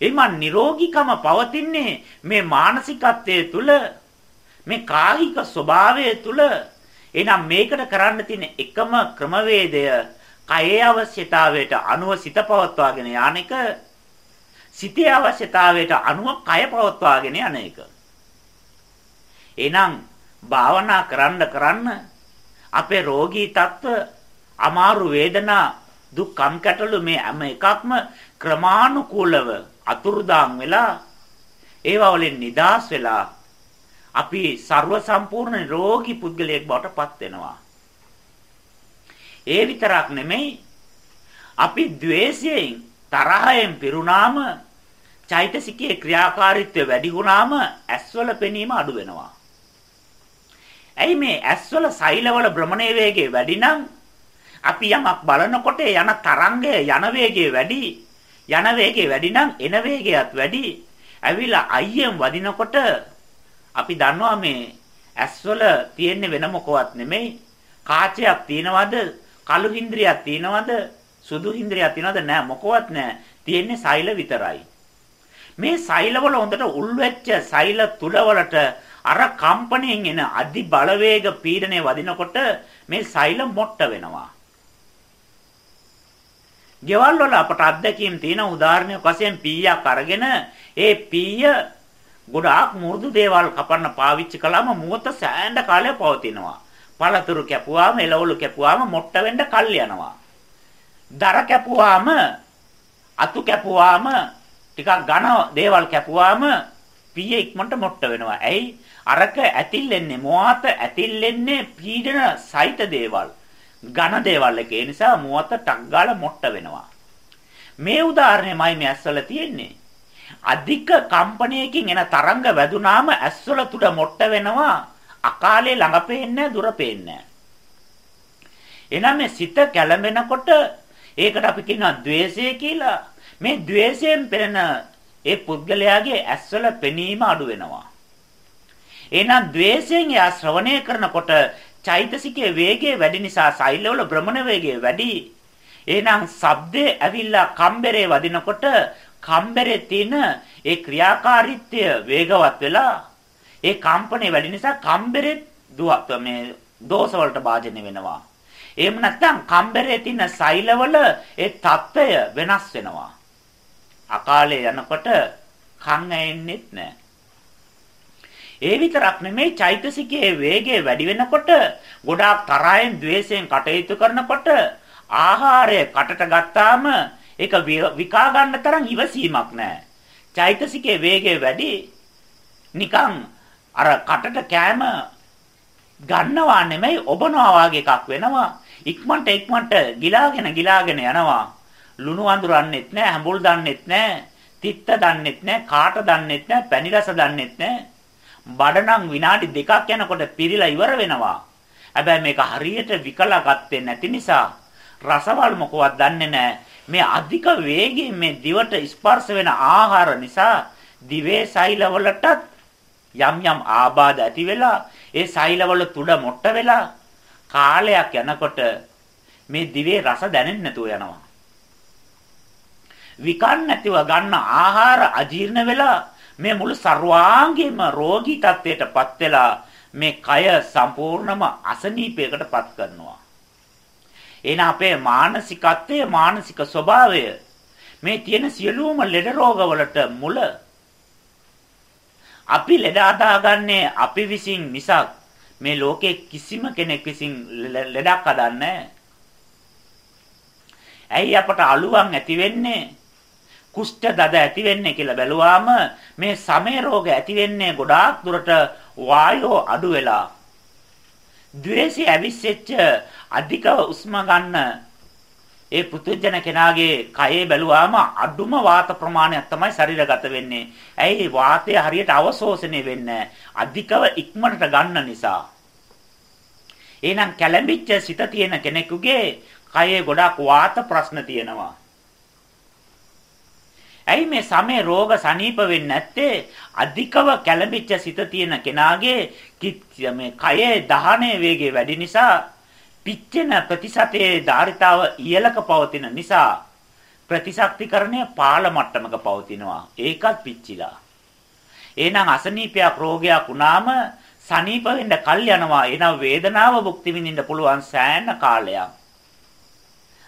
[SPEAKER 1] එයිමන් නිරෝගීකම පවතින්නේ මේ මානසිකත්වයේ තුල මේ කායික ස්වභාවය තුල එහෙනම් මේකට කරන්න තියෙන එකම ක්‍රමවේදය කයේ අවශ්‍යතාවයට අනුව සිත පවත්වාගෙන යානික සිතේ අවශ්‍යතාවයට අනුව කය පවත්වාගෙන යන එක. එහෙනම් භාවනා කරන්න කරන්න අපේ රෝගී තත්ත්ව අමාරු වේදනා දුක් කම් කැටළු මේ හැම එකක්ම ක්‍රමානුකූලව අතුරුදාන් වෙලා ඒවා වලින් නිදහස් වෙලා අපි ਸਰව සම්පූර්ණ රෝගී පුද්ගලයෙක් බවට පත් වෙනවා. ඒ විතරක් නෙමෙයි අපි द्वේෂයෙන් තරහයෙන් පිරුණාම චෛතසිකයේ ක්‍රියාකාරීත්වය වැඩි වුණාම ඇස්වල පෙනීම අඩු වෙනවා. ඇයි මේ ඇස්වල සෛලවල භ්‍රමණයේ වේගය වැඩි නම් අපි යමක් බලනකොට යන තරංගය යන වේගය වැඩි යන වේගය වැඩි නම් එන වේගයත් වැඩි. ඇවිල්ලා අයියෙන් වදිනකොට අපි දන්නවා මේ ඇස්වල තියෙන්නේ වෙන මොකවත් නෙමෙයි. කාචයක් තියනවද? කළු හින්ද්‍රියක් තියනවද? සුදු හින්ද්‍රියක් තියනවද? නෑ මොකවත් නෑ. තියෙන්නේ සෛල විතරයි. මේ සෛලවල හොඳට උල්වැච්ච සෛල තුඩවලට අර කම්පණයෙන් එන අධි බලවේග පීඩනය වදිනකොට මේ සෛල මොට්ට වෙනවා. ගෙවල් වල අපට අත්දැකීම් තියෙන උදාහරණයක් වශයෙන් පීයක් අරගෙන ඒ පීය ගොඩාක් මෘදු දේවල් කපන්න පාවිච්චි කළාම මුවත සෑහෙන කාලයක් පවතිනවා. පළතුරු කැපුවාම එළවලු කැපුවාම මොට්ට වෙන්න කල් යනවා. දර කැපුවාම අතු කැපුවාම ටිකක් ඝන දේවල් කැපුවාම පීය ඉක්මනට මොට්ට වෙනවා. ඇයි? අරක ඇතිල්ෙන්නේ මොහත ඇතිල්ෙන්නේ පීඩන සහිත දේවල්. ඝන දේවල් එක. ඒ නිසා මුවත ටක් ගාලා මොට්ට වෙනවා. මේ උදාහරණයමයි මේ ඇස්වල තියෙන්නේ. අධික කම්පනයකින් එන තරංග වැදුනාම ඇස්වල තුඩ මොට්ට වෙනවා. අකාලේ ළඟ පේන්නේ දුර පේන්නේ එනනම් මේ සිත කැළඹෙනකොට ඒකට අපි කියනවා द्वේෂය කියලා. මේ द्वේෂයෙන් පෙළෙන ඒ පුද්ගලයාගේ ඇස්වල පෙනීම අඩු වෙනවා. එහෙනම් द्वේෂයෙන් එයා ශ්‍රවණය කරනකොට චෛතසිකයේ වේගය වැඩි නිසා සෛලවල භ්‍රමණ වේගය වැඩි. එහෙනම් ශබ්දේ ඇවිල්ලා කම්බරේ වදිනකොට කම්බරේ තියෙන ඒ ක්‍රියාකාරීත්වය වේගවත් වෙලා ඒ කම්පණය වැඩි නිසා කම්බරේ දුවත් මේ දෝෂ වලට භාජනය වෙනවා. එහෙම නැත්නම් කම්බරේ තියෙන සෛලවල ඒ తত্ত্বය වෙනස් වෙනවා. අකාලේ යනකොට කන් ඇෙන්නෙත් නැහැ. ඒ විතරක් නෙමෙයි චෛතසිකයේ වේගය වැඩි වෙනකොට ගොඩාක් තරහෙන් द्वේෂයෙන් කටයුතු කරනකොට ආහාරය කටට ගත්තාම ඒක විකා ගන්න තරම් ඉවසීමක් නැහැ. චෛතසිකයේ වේගය වැඩි නිකන් අර කටට කෑම ගන්නවා නෙමෙයි ඔබනවා වගේ එකක් වෙනවා. ඉක්මනට ඉක්මනට ගිලාගෙන ගිලාගෙන යනවා. ලුණු වඳුරන්නෙත් නැහැ, හැඹුල් දන්නෙත් නැහැ, තිත්ත දන්නෙත් නැහැ, කාට දන්නෙත් නැහැ, පැණි රස දන්නෙත් නැහැ. බඩනම් විනාඩි දෙකක් යනකොට පිරීලා ඉවර වෙනවා. හැබැයි මේක හරියට විකලා ගත්තේ නැති නිසා රසවල් මොකවත් දන්නේ නැහැ. මේ අධික වේගයෙන් මේ දිවට ස්පර්ශ වෙන ආහාර නිසා දිවේ සෛලවලටත් යම් යම් ආබාධ ඇති වෙලා ඒ සෛලවල තුඩ මොට්ට වෙලා කාලයක් යනකොට මේ දිවේ රස දැනෙන්නේ නැතුව යනවා. විකන් නැතිව ගන්න ආහාර අජීර්ණ වෙලා මේ මුළු ਸਰවාංගෙම රෝගී තත්ත්වයටපත් වෙලා මේ කය සම්පූර්ණම අසනීපයකටපත් කරනවා. එන අපේ මානසිකත්වයේ මානසික ස්වභාවය මේ තියෙන සියලුම ලෙඩ රෝගවලට මුල අපි ලෙඩ අදාගන්නේ අපි විසින් මිසක් මේ ලෝකේ කිසිම කෙනෙක් විසින් ලෙඩක් හදන්නේ ඇයි අපට අලුවන් ඇති වෙන්නේ කුෂ්ඨ දද ඇති වෙන්නේ කියලා බැලුවාම මේ සමේ රෝග ඇති වෙන්නේ ගොඩාක් දුරට වායෝ අඩු වෙලා. ද්වේෂය ඇවිස්සෙච්ච අධික උස්ම ගන්න ඒ පුතුජන කෙනාගේ කයේ බැලුවාම අඩුම වාත ප්‍රමාණයක් තමයි ශරීරගත වෙන්නේ. ඇයි වාතය හරියට අවශෝෂණය වෙන්නේ අධිකව ඉක්මනට ගන්න නිසා. එහෙනම් කැළඹිච්ච සිත තියෙන කෙනෙකුගේ කයේ ගොඩාක් වාත ප්‍රශ්න තියෙනවා. ඇයි මේ සමේ රෝග සනීප වෙන්නේ නැත්තේ? අධිකව කැළඹිච්ච සිත තියෙන කෙනාගේ මේ කයේ දහනයේ වේගය වැඩි නිසා පිච්චෙන ප්‍රතිශතයේ ධාරිතාව ඉහළක පවතින නිසා ප්‍රතිශක්තිකරණය පාළ මට්ටමක පවතිනවා. ඒකත් පිච්චිලා. එහෙනම් අසනීපයක් රෝගයක් වුණාම සනීප වෙන්න කල් යනවා. එහෙනම් වේදනාව භුක්ති විඳින්න පුළුවන් සෑහෙන කාලයක්.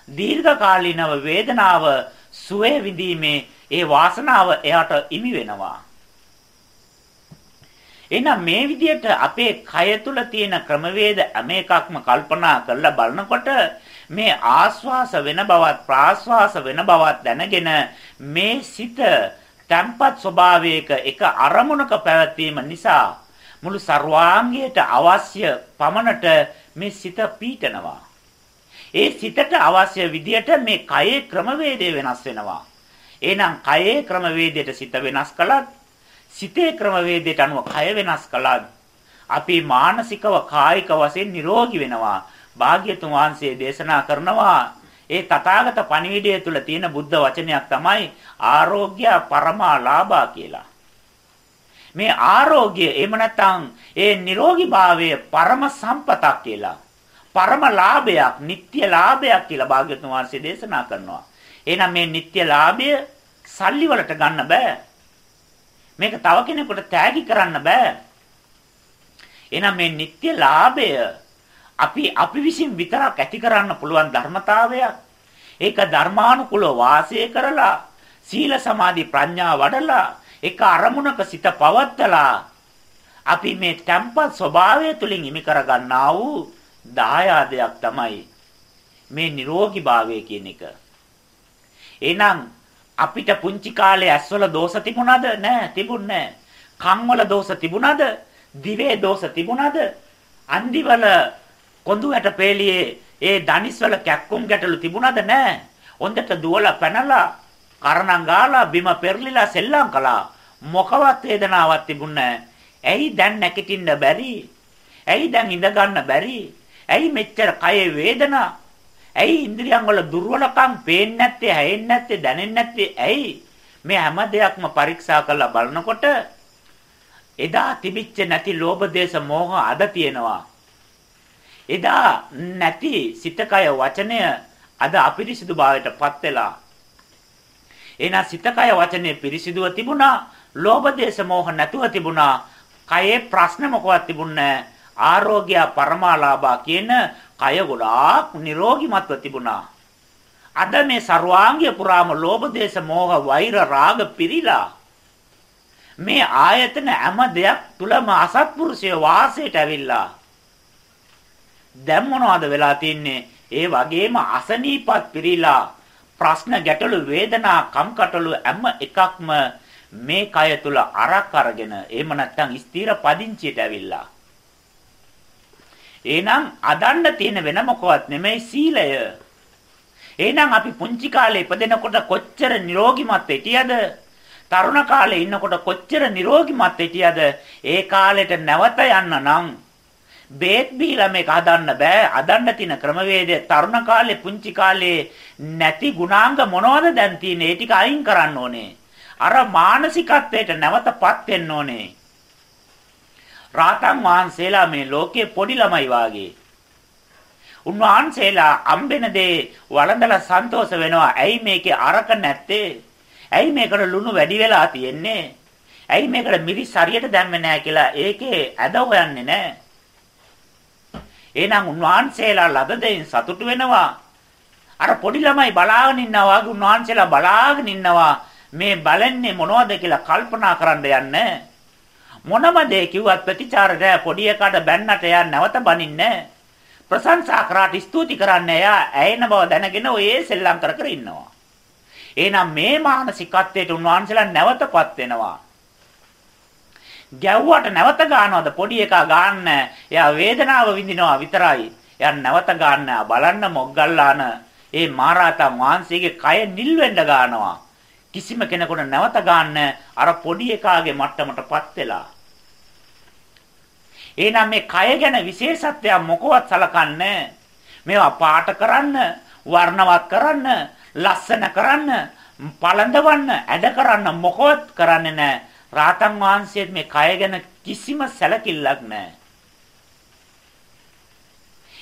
[SPEAKER 1] දීර්ඝ කාලීනව වේදනාව සුවේ විඳීමේ ඒ වාසනාව එයාට ඉමි වෙනවා. එහෙනම් මේ විදිහට අපේ කය තුල තියෙන ක්‍රමවේද හැම එකක්ම කල්පනා කරලා බලනකොට මේ ආස්වාස වෙන බවත් ප්‍රාස්වාස වෙන බවත් දැනගෙන මේ සිත තම්පත් ස්වභාවයක එක අරමුණක පැවැත්වීම නිසා මුළු ਸਰවාංගයට අවශ්‍ය පමණට මේ සිත පීඩනවා. ඒ සිතට අවශ්‍ය විදියට මේ කයේ ක්‍රමවේදය වෙනස් වෙනවා. එහෙනම් කයේ ක්‍රමවේදයට සිත වෙනස් කළත් සිතේ ක්‍රමවේදයට අනුව කය වෙනස් කළත් අපි මානසිකව කායික වශයෙන් නිරෝගී වෙනවා. භාග්‍යතුන් වහන්සේ දේශනා කරනවා ඒ තථාගත පණිවිඩය තුල තියෙන බුද්ධ වචනයක් තමයි ආරෝග්‍ය පරමාලාභා කියලා. මේ ආරෝග්‍ය එහෙම නැත්නම් ඒ නිරෝගීභාවය පරම සම්පතක් කියලා. පරම ලාභයක්, නিত্য ලාභයක් කියලා භාග්‍යවතුන් වහන්සේ දේශනා කරනවා. එහෙනම් මේ නিত্য ලාභය සල්ලි වලට ගන්න බෑ. මේක තව කෙනෙකුට තෑගි කරන්න බෑ. එහෙනම් මේ නিত্য ලාභය අපි අපි විසින් විතරක් ඇති කරන්න පුළුවන් ධර්මතාවයක්. ඒක ධර්මානුකූලව වාසය කරලා සීල සමාධි ප්‍රඥා වඩලා එක අරමුණක සිත පවත්තලා අපි මේ tempat ස්වභාවය තුලින් ඉමි කර ගන්නා වූ දායාදයක් තමයි මේ නිරෝගී භාවය කියන එක. එහෙනම් අපිට පුංචි කාලේ ඇස්වල දෝෂ තිබුණාද? නෑ, තිබුණේ නෑ. කන්වල දෝෂ තිබුණාද? දිවේ දෝෂ තිබුණාද? අන්දිවල කොඳු ඇට පෙළියේ ඒ දනිස්වල කැක්කුම් ගැටලු තිබුණාද? නෑ. හොඳට දුවලා පැනලා කරණම් ගාලා බිම පෙරලිලා සෙල්ලම් කළා. මොකවත් වේදනාවක් තිබුණේ ඇයි දැන් නැගිටින්න බැරි? ඇයි දැන් ඉඳ ගන්න බැරි? ඇයි මෙච්චර කයේ වේදනා? ඇයි ඉන්ද්‍රියන් වල දුර්වලකම් පේන්නේ නැත්තේ, හැෙන්නේ නැත්තේ, දැනෙන්නේ නැත්තේ? ඇයි? මේ හැම දෙයක්ම පරීක්ෂා කරලා බලනකොට එදා තිබිච්ච නැති ලෝභ දේශ මොහ අද තියෙනවා. එදා නැති සිතකය වචනය අද අපිරිසිදු භාවයටපත් වෙලා එහෙනම් සිත කය වචනේ පිරිසිදුව තිබුණා. ලෝභ දේශ මොහ නැතුව තිබුණා. කයේ ප්‍රශ්න මොකවත් තිබුණේ ආරෝග්‍ය පරමාලාභා කියන කය ගොඩාක් නිරෝගීමත්ව තිබුණා. අද මේ ਸਰවාංගය පුරාම ලෝභ දේශ මොහ වෛර රාග පිරීලා. මේ ආයතන හැම දෙයක් තුලම අසත්පුරුෂය වාසයට ඇවිල්ලා. දැන් මොනවද වෙලා තින්නේ? ඒ වගේම අසනීපත් පිරීලා. ප්‍රශ්න ගැටලු වේදනා කම්කටොළු හැම එකක්ම මේ කය තුල අරක් අරගෙන එහෙම නැත්නම් ස්ථිර පදිංචියට ඇවිල්ලා. එහෙනම් අදන්න තියෙන වෙන මොකවත් නෙමෙයි සීලය එහෙනම් අපි පුංචි කාලේ ඉපදෙනකොට කොච්චර නිරෝගිමත් හිටියද තරුණ කාලේ ඉන්නකොට කොච්චර නිරෝගිමත් හිටියද ඒ කාලෙට නැවත යන්න නම් බේත් බීලා මේක හදන්න බෑ. හදන්න තියෙන ක්‍රමවේදය තරුණ කාලේ පුංචි කාලේ නැති ගුණාංග මොනවද දැන් තියෙන්නේ? ඒ ටික අයින් කරන්න ඕනේ. අර මානසිකත්වයට නැවතපත් වෙන්න ඕනේ. රාතන් වහන්සේලා මේ ලෝකේ පොඩි ළමයි වාගේ. උන්වහන්සේලා අම්බෙන දේ වළඳලා සන්තෝෂ වෙනවා. ඇයි මේකේ අරක නැත්තේ? ඇයි මේකට ලුණු වැඩි වෙලා තියෙන්නේ? ඇයි මේකට මිරිස් හරියට දැම්මේ නැහැ කියලා ඒකේ ඇද හොයන්නේ නැහැ. එහෙනම් උන්වහන්සේලා ලද දෙයින් සතුටු වෙනවා. අර පොඩි ළමයි බලාගෙන ඉන්නවා වගේ උන්වහන්සේලා බලාගෙන ඉන්නවා. මේ බලන්නේ මොනවද කියලා කල්පනා කරන්න යන්නේ. මොනම දේ කිව්වත් ප්‍රතිචාර නැහැ. පොඩි එකාට බැන්නට එයා නැවත බනින්නේ ප්‍රශංසා කරාට ස්තුති කරන්නේ එයා ඇයෙන බව දැනගෙන ඔය සෙල්ලම් කර කර ඉන්නවා. එහෙනම් මේ මානසිකත්වයට උන්වහන්සේලා නැවතපත් වෙනවා. ගැව්වට නැවත ගන්නවද පොඩි එකා ගන්න. එයා වේදනාව විඳිනවා විතරයි. එයා නැවත ගන්න බලන්න මොග්ගල්ලාන ඒ මහරහතන් වහන්සේගේ කය නිල් වෙන්න ගන්නවා. කිසිම කෙනෙකුට නැවත ගන්න අර පොඩි එකාගේ මට්ටමටපත් වෙලා. එහෙනම් මේ කය ගැන විශේෂත්වයක් මොකවත් සලකන්නේ මේවා පාට කරන්න, වර්ණවත් කරන්න, ලස්සන කරන්න, පළඳවන්න, ඇඩ කරන්න මොකවත් කරන්නේ නැහැ. රාතන් වහන්සේත් මේ කය ගැන කිසිම සැලකිල්ලක් නැහැ.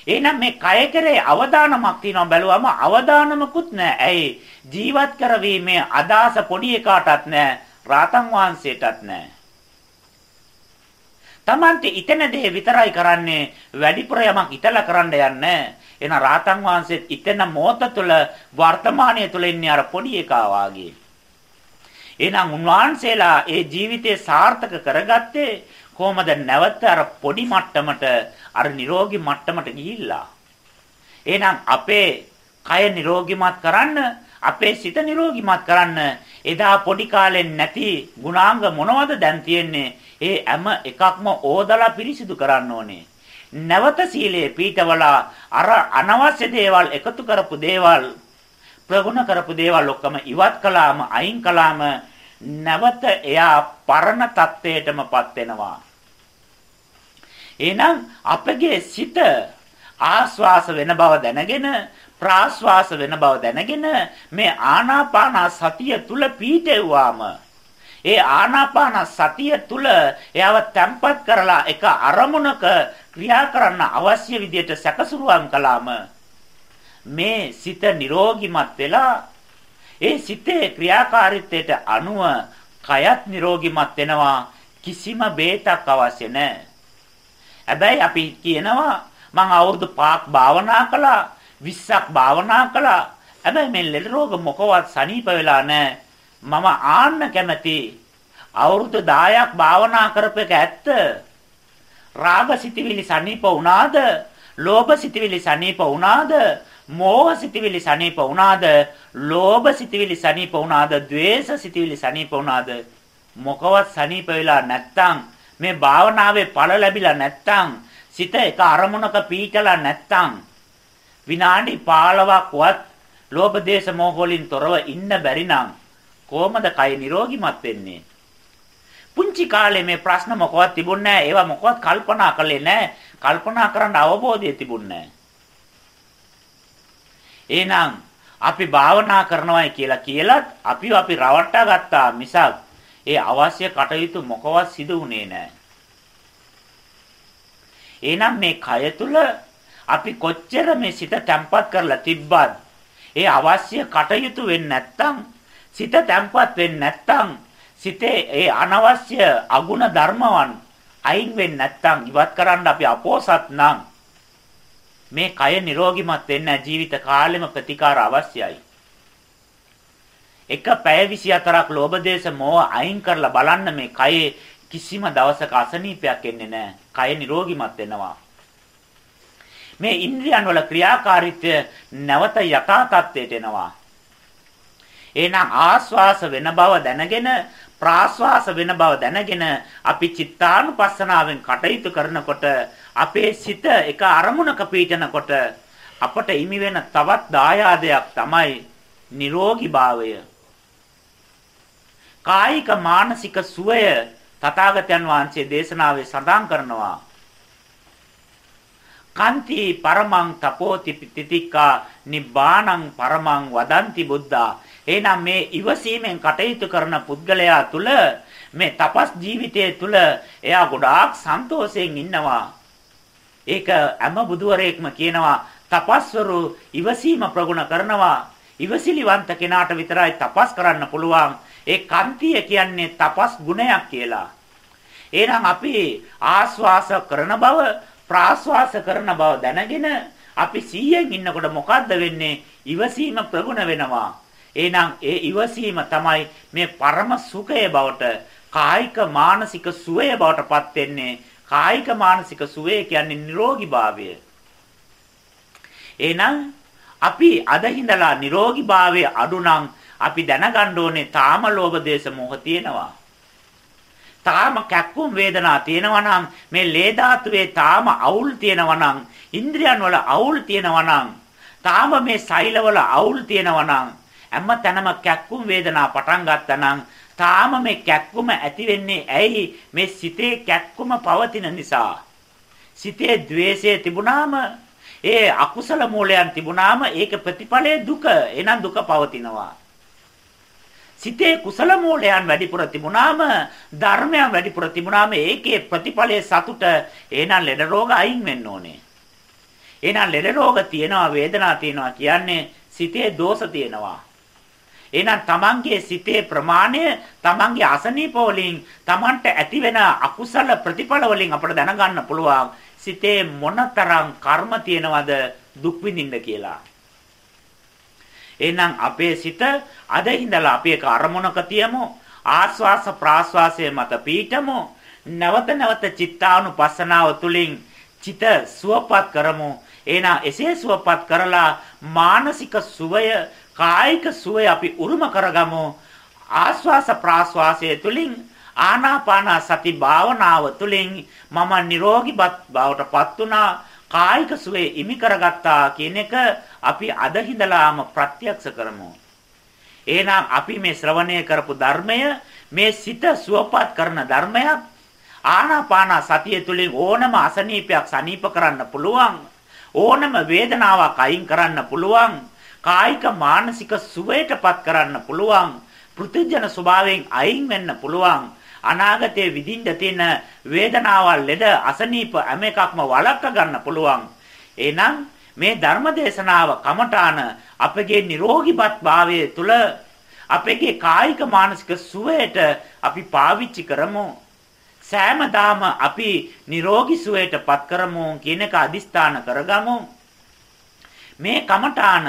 [SPEAKER 1] එහෙනම් මේ කය කෙරේ අවදානමක් තියෙනවා බැලුවම අවදානමකුත් නැහැ. ඇයි ජීවත් කරවීමේ අදාස පොඩි එකාටත් නැහැ. රාතන් වහන්සේටත් නැහැ. Tamante ඉතන දේ විතරයි කරන්නේ වැඩිපුර යමක් ඉතලා කරන්න යන්නේ. එන රාතන් වහන්සේත් ඉතන මොහොත තුළ වර්තමානයේ තුල ඉන්නේ අර පොඩි එකා වාගේ. එහෙනම් උන්වහන්සේලා ඒ ජීවිතේ සාර්ථක කරගත්තේ කොහොමද නැවත අර පොඩි මට්ටමට අර නිරෝගී මට්ටමට ගිහිල්ලා? එහෙනම් අපේ කය නිරෝගීමත් කරන්න අපේ සිත නිරෝගීමත් කරන්න එදා පොඩි කාලෙන් නැති ගුණාංග මොනවද දැන් තියෙන්නේ? ඒ හැම එකක්ම ඕදලා පිරිසිදු කරන්න ඕනේ. නැවත සීලයේ පීඨවලා අර අනවශ්‍ය දේවල් එකතු කරපු දේවල් ප්‍රගුණ කරපු දේවල් ඔක්කොම ඉවත් කළාම අයින් කළාම නැවත එයා පරණ තත්වයටමපත් වෙනවා. එහෙනම් අපගේ සිත ආස්වාස වෙන බව දැනගෙන ප්‍රාස්වාස වෙන බව දැනගෙන මේ ආනාපාන සතිය තුල පීඨෙව්වාම ඒ ආනාපාන සතිය තුල එයව තැම්පත් කරලා එක අරමුණක ක්‍රියා කරන්න අවශ්‍ය විදියට සැකසුරුවම් කළාම මේ සිත නිරෝගිමත් වෙලා ඒ සිතේ ක්‍රියාකාරීත්වයට අනුව කයත් නිරෝගිමත් වෙනවා කිසිම බේතක් අවශ්‍ය නැහැ. හැබැයි අපි කියනවා මං අවුරුදු 5ක් භාවනා කළා 20ක් භාවනා කළා. හැබැයි මේ ලෙඩ රෝග මොකවත් සනීප වෙලා නැහැ. මම ආන්න කැමති අවුරුදු 10ක් භාවනා කරපේක ඇත්ත. රාග සිතිවිලි සනීප වුණාද? ලෝභ සිතිවිලි සනීප වුණාද? මෝහ සිතිවිලි සනීප වුණාද? ලෝභ සිතිවිලි සනීප වුණාද? ද්වේෂ සිතිවිලි සනීප වුණාද? මොකවත් සනීප වෙලා නැත්තම් මේ භාවනාවේ ඵල ලැබිලා නැත්තම් සිත එක අරමුණක පීඨලා නැත්තම් විනාඩි 15ක්වත් ලෝභ දේශ මොහ වලින් තොරව ඉන්න බැරි නම් කොහොමද කය නිරෝගිමත් වෙන්නේ? පුංචි කාලේ මේ ප්‍රශ්න මොකවත් තිබුණේ නැහැ ඒවා මොකවත් කල්පනා කළේ නැහැ කල්පනා කරන්න අවබෝධය තිබුණේ එහෙනම් අපි භාවනා කරනවායි කියලා කියලත් අපිව අපි රවට්ටා ගත්තා මිසක් ඒ අවශ්‍ය කටයුතු මොකවත් සිදු වුණේ නැහැ. එහෙනම් මේ කය තුල අපි කොච්චර මේ සිත තැම්පත් කරලා තිබ්බත් ඒ අවශ්‍ය කටයුතු වෙන්නේ නැත්නම් සිත තැම්පත් වෙන්නේ නැත්නම් සිතේ ඒ අනවශ්‍ය අගුණ ධර්මවන් අයින් වෙන්නේ නැත්නම් ඉවත් කරන්න අපි අපෝසත් නම් මේ කය නිරෝගිමත් වෙන්න ජීවිත කාලෙම ප්‍රතිකාර අවශ්‍යයි. එක පැය 24ක් ලෝභ දේශ මොහ අයින් කරලා බලන්න මේ කයේ කිසිම දවසක අසනීපයක් එන්නේ නැහැ. කය නිරෝගිමත් වෙනවා. මේ ඉන්ද්‍රියන් වල ක්‍රියාකාරීත්වය නැවත යථා තත්ත්වයට එනවා. එහෙනම් ආස්වාස වෙන බව දැනගෙන ප්‍රාස්වාස වෙන බව දැනගෙන අපි චිත්තානුපස්සනාවෙන් කටයුතු කරනකොට අපේ සිත එක අරමුණක පීඩනකොට අපට ඉමි වෙන තවත් දායාදයක් තමයි නිරෝගීභාවය. කායික මානසික සුවය තථාගතයන් වහන්සේ දේශනාවේ සඳහන් කරනවා. කන්ති පරමං තපෝති තිතික්කා නිබ්බාණං පරමං වදන්ති බුද්ධා. එහෙනම් මේ ඉවසීමෙන් කටයුතු කරන පුද්ගලයා තුල මේ තපස් ජීවිතයේ තුල එයා ගොඩාක් සන්තෝෂයෙන් ඉන්නවා. ඒක හැම බුදුවරයෙක්ම කියනවා තපස්වරු ඉවසීම ප්‍රගුණ කරනවා. ඉවසිලිවන්ත කෙනාට විතරයි තපස් කරන්න පුළුවන්. ඒ කන්තිය කියන්නේ තපස් ගුණයක් කියලා. එහෙනම් අපි ආස්වාස කරන බව ප්‍රාස්වාස කරන බව දැනගෙන අපි 100න් ඉන්නකොට මොකද්ද වෙන්නේ? ඉවසීම ප්‍රගුණ වෙනවා. එහෙනම් ඒ ඉවසීම තමයි මේ පරම සුඛය බවට කායික මානසික සුවය බවට පත් වෙන්නේ. කායික මානසික සුවය කියන්නේ නිරෝගීභාවය. එහෙනම් අපි අද හිඳලා නිරෝගීභාවයේ අඩු නම් අපි දැනගන්න ඕනේ තාම ලෝභ දේශ මොහ තියෙනවා. තාම කැක්කුම් වේදනා තියෙනවා නම් මේ ලේ ධාතුවේ තාම අවුල් තියෙනවා නම් ඉන්ද්‍රියන් වල අවුල් තියෙනවා නම් තාම මේ සෛලවල අවුල් තියෙනවා නම් හැම තැනම කැක්කුම් වේදනා පටන් ගත්තා නම් තාම මේ කැක්කුම ඇති වෙන්නේ ඇයි? මේ සිතේ කැක්කුම පවතින නිසා. සිතේ द्वේෂය තිබුණාම ඒ අකුසල මූලයන් තිබුණාම ඒක ප්‍රතිඵලයේ දුක. එනම් දුක පවතිනවා. සිතේ කුසල මූලයන් වැඩිපුර තිබුණාම ධර්මයන් වැඩිපුර තිබුණාම ඒකේ ප්‍රතිඵලයේ සතුට එහෙනම් ලෙඩ රෝග අයින් වෙන්න ඕනේ. එහෙනම් ලෙඩ රෝග තියෙනවා වේදනා තියෙනවා කියන්නේ සිතේ දෝෂ තියෙනවා. එහෙනම් තමන්ගේ සිතේ ප්‍රමාණය තමන්ගේ අසනීප වලින් තමන්ට ඇතිවෙන අකුසල ප්‍රතිඵල වලින් අපට දැනගන්න පුළුවන් සිතේ මොනතරම් කර්ම තියෙනවද දුක් විඳින්න කියලා. එහෙනම් අපේ සිත අද ඉඳලා අපි එක අරමුණක තියමු. ආස්වාස ප්‍රාස්වාසයේ මත පීඨමු. නැවත නැවත චිත්තානුපස්සනාව තුළින් චිත සුවපත් කරමු. එහෙනම් එසේ සුවපත් කරලා මානසික සුවය, කායික සුවය අපි උරුම කරගමු. ආස්වාස ප්‍රාස්වාසයේ තුලින් ආනාපාන සති භාවනාව තුළින් මම නිරෝගී බවට පත් වුණා කායික සුවේ ඉමි කරගත්තා කියන එක අපි අද හිඳලාම ප්‍රත්‍යක්ෂ කරමු. එහෙනම් අපි මේ ශ්‍රවණය කරපු ධර්මය මේ සිත සුවපත් කරන ධර්මයක් ආනාපාන සතිය තුළින් ඕනම අසනීපයක් සනීප කරන්න පුළුවන් ඕනම වේදනාවක් අයින් කරන්න පුළුවන්. කායික මානසික සුවයටපත් කරන්න පුළුවන්. පෘථිජන ස්වභාවයෙන් අයින් වෙන්න පුළුවන්. අනාගතයේ විඳින්න තියෙන වේදනාවල් ලෙඩ අසනීප හැම එකක්ම වළක්ව ගන්න පුළුවන්. එහෙනම් මේ ධර්ම දේශනාව කමඨාන අපගේ නිරෝගීපත් භාවයේ තුල අපගේ කායික මානසික සුවයට අපි පාවිච්චි කරමු. සෑමදාම අපි නිරෝගී සුවයටපත් කරමු කියන එක අදිස්ථාන කරගමු. මේ කමඨාන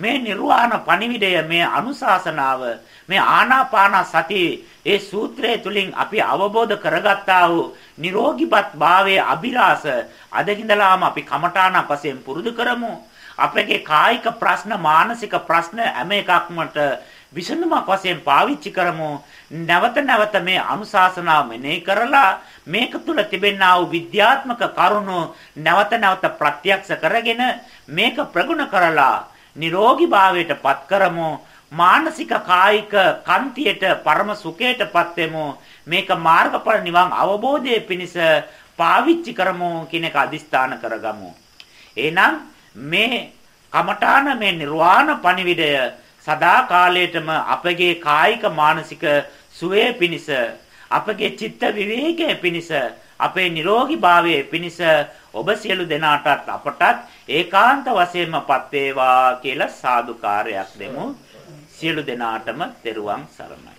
[SPEAKER 1] මේ නිර්වාණ පණිවිඩය මේ අනුශාසනාව මේ ආනාපාන සති ඒ සූත්‍රය තුලින් අපි අවබෝධ කරගත්තා වූ නිරෝගීපත් භාවයේ අභිලාෂ අදහිඳලාම අපි කමඨාන වශයෙන් පුරුදු කරමු. අපගේ කායික ප්‍රශ්න මානසික ප්‍රශ්න හැම එකක්මට විසඳුමක් වශයෙන් පාවිච්චි කරමු. නැවත නැවත මේ අනුශාසනාව මෙනෙහි කරලා මේක තුල තිබෙනා වූ විද්‍යාත්මක කරුණු නැවත නැවත ප්‍රත්‍යක්ෂ කරගෙන මේක ප්‍රගුණ කරලා නිරෝගී භාවයටපත් කරමු. මානසික කායික කන්තියට පරම සුඛයටපත් වෙමු. මේක මාර්ගඵල නිවන් අවබෝධයේ පිණිස පාවිච්චි කරමු කියන එක අදිස්ථාන කරගමු. එහෙනම් මේ කමඨාන මේ නිර්වාණ පණිවිඩය සදා කාලයටම අපගේ කායික මානසික සුවය පිණිස අපගේ චිත්ත විවේකයේ පිණිස අපේ නිරෝගී භාවයේ පිණිස ඔබ සියලු දෙනාටත් අපටත් ඒකාන්ත වශයෙන්මපත් වේවා කියලා සාදුකාරයක් දෙමු. සියලු දෙනාටම තෙරුවන් සරණයි.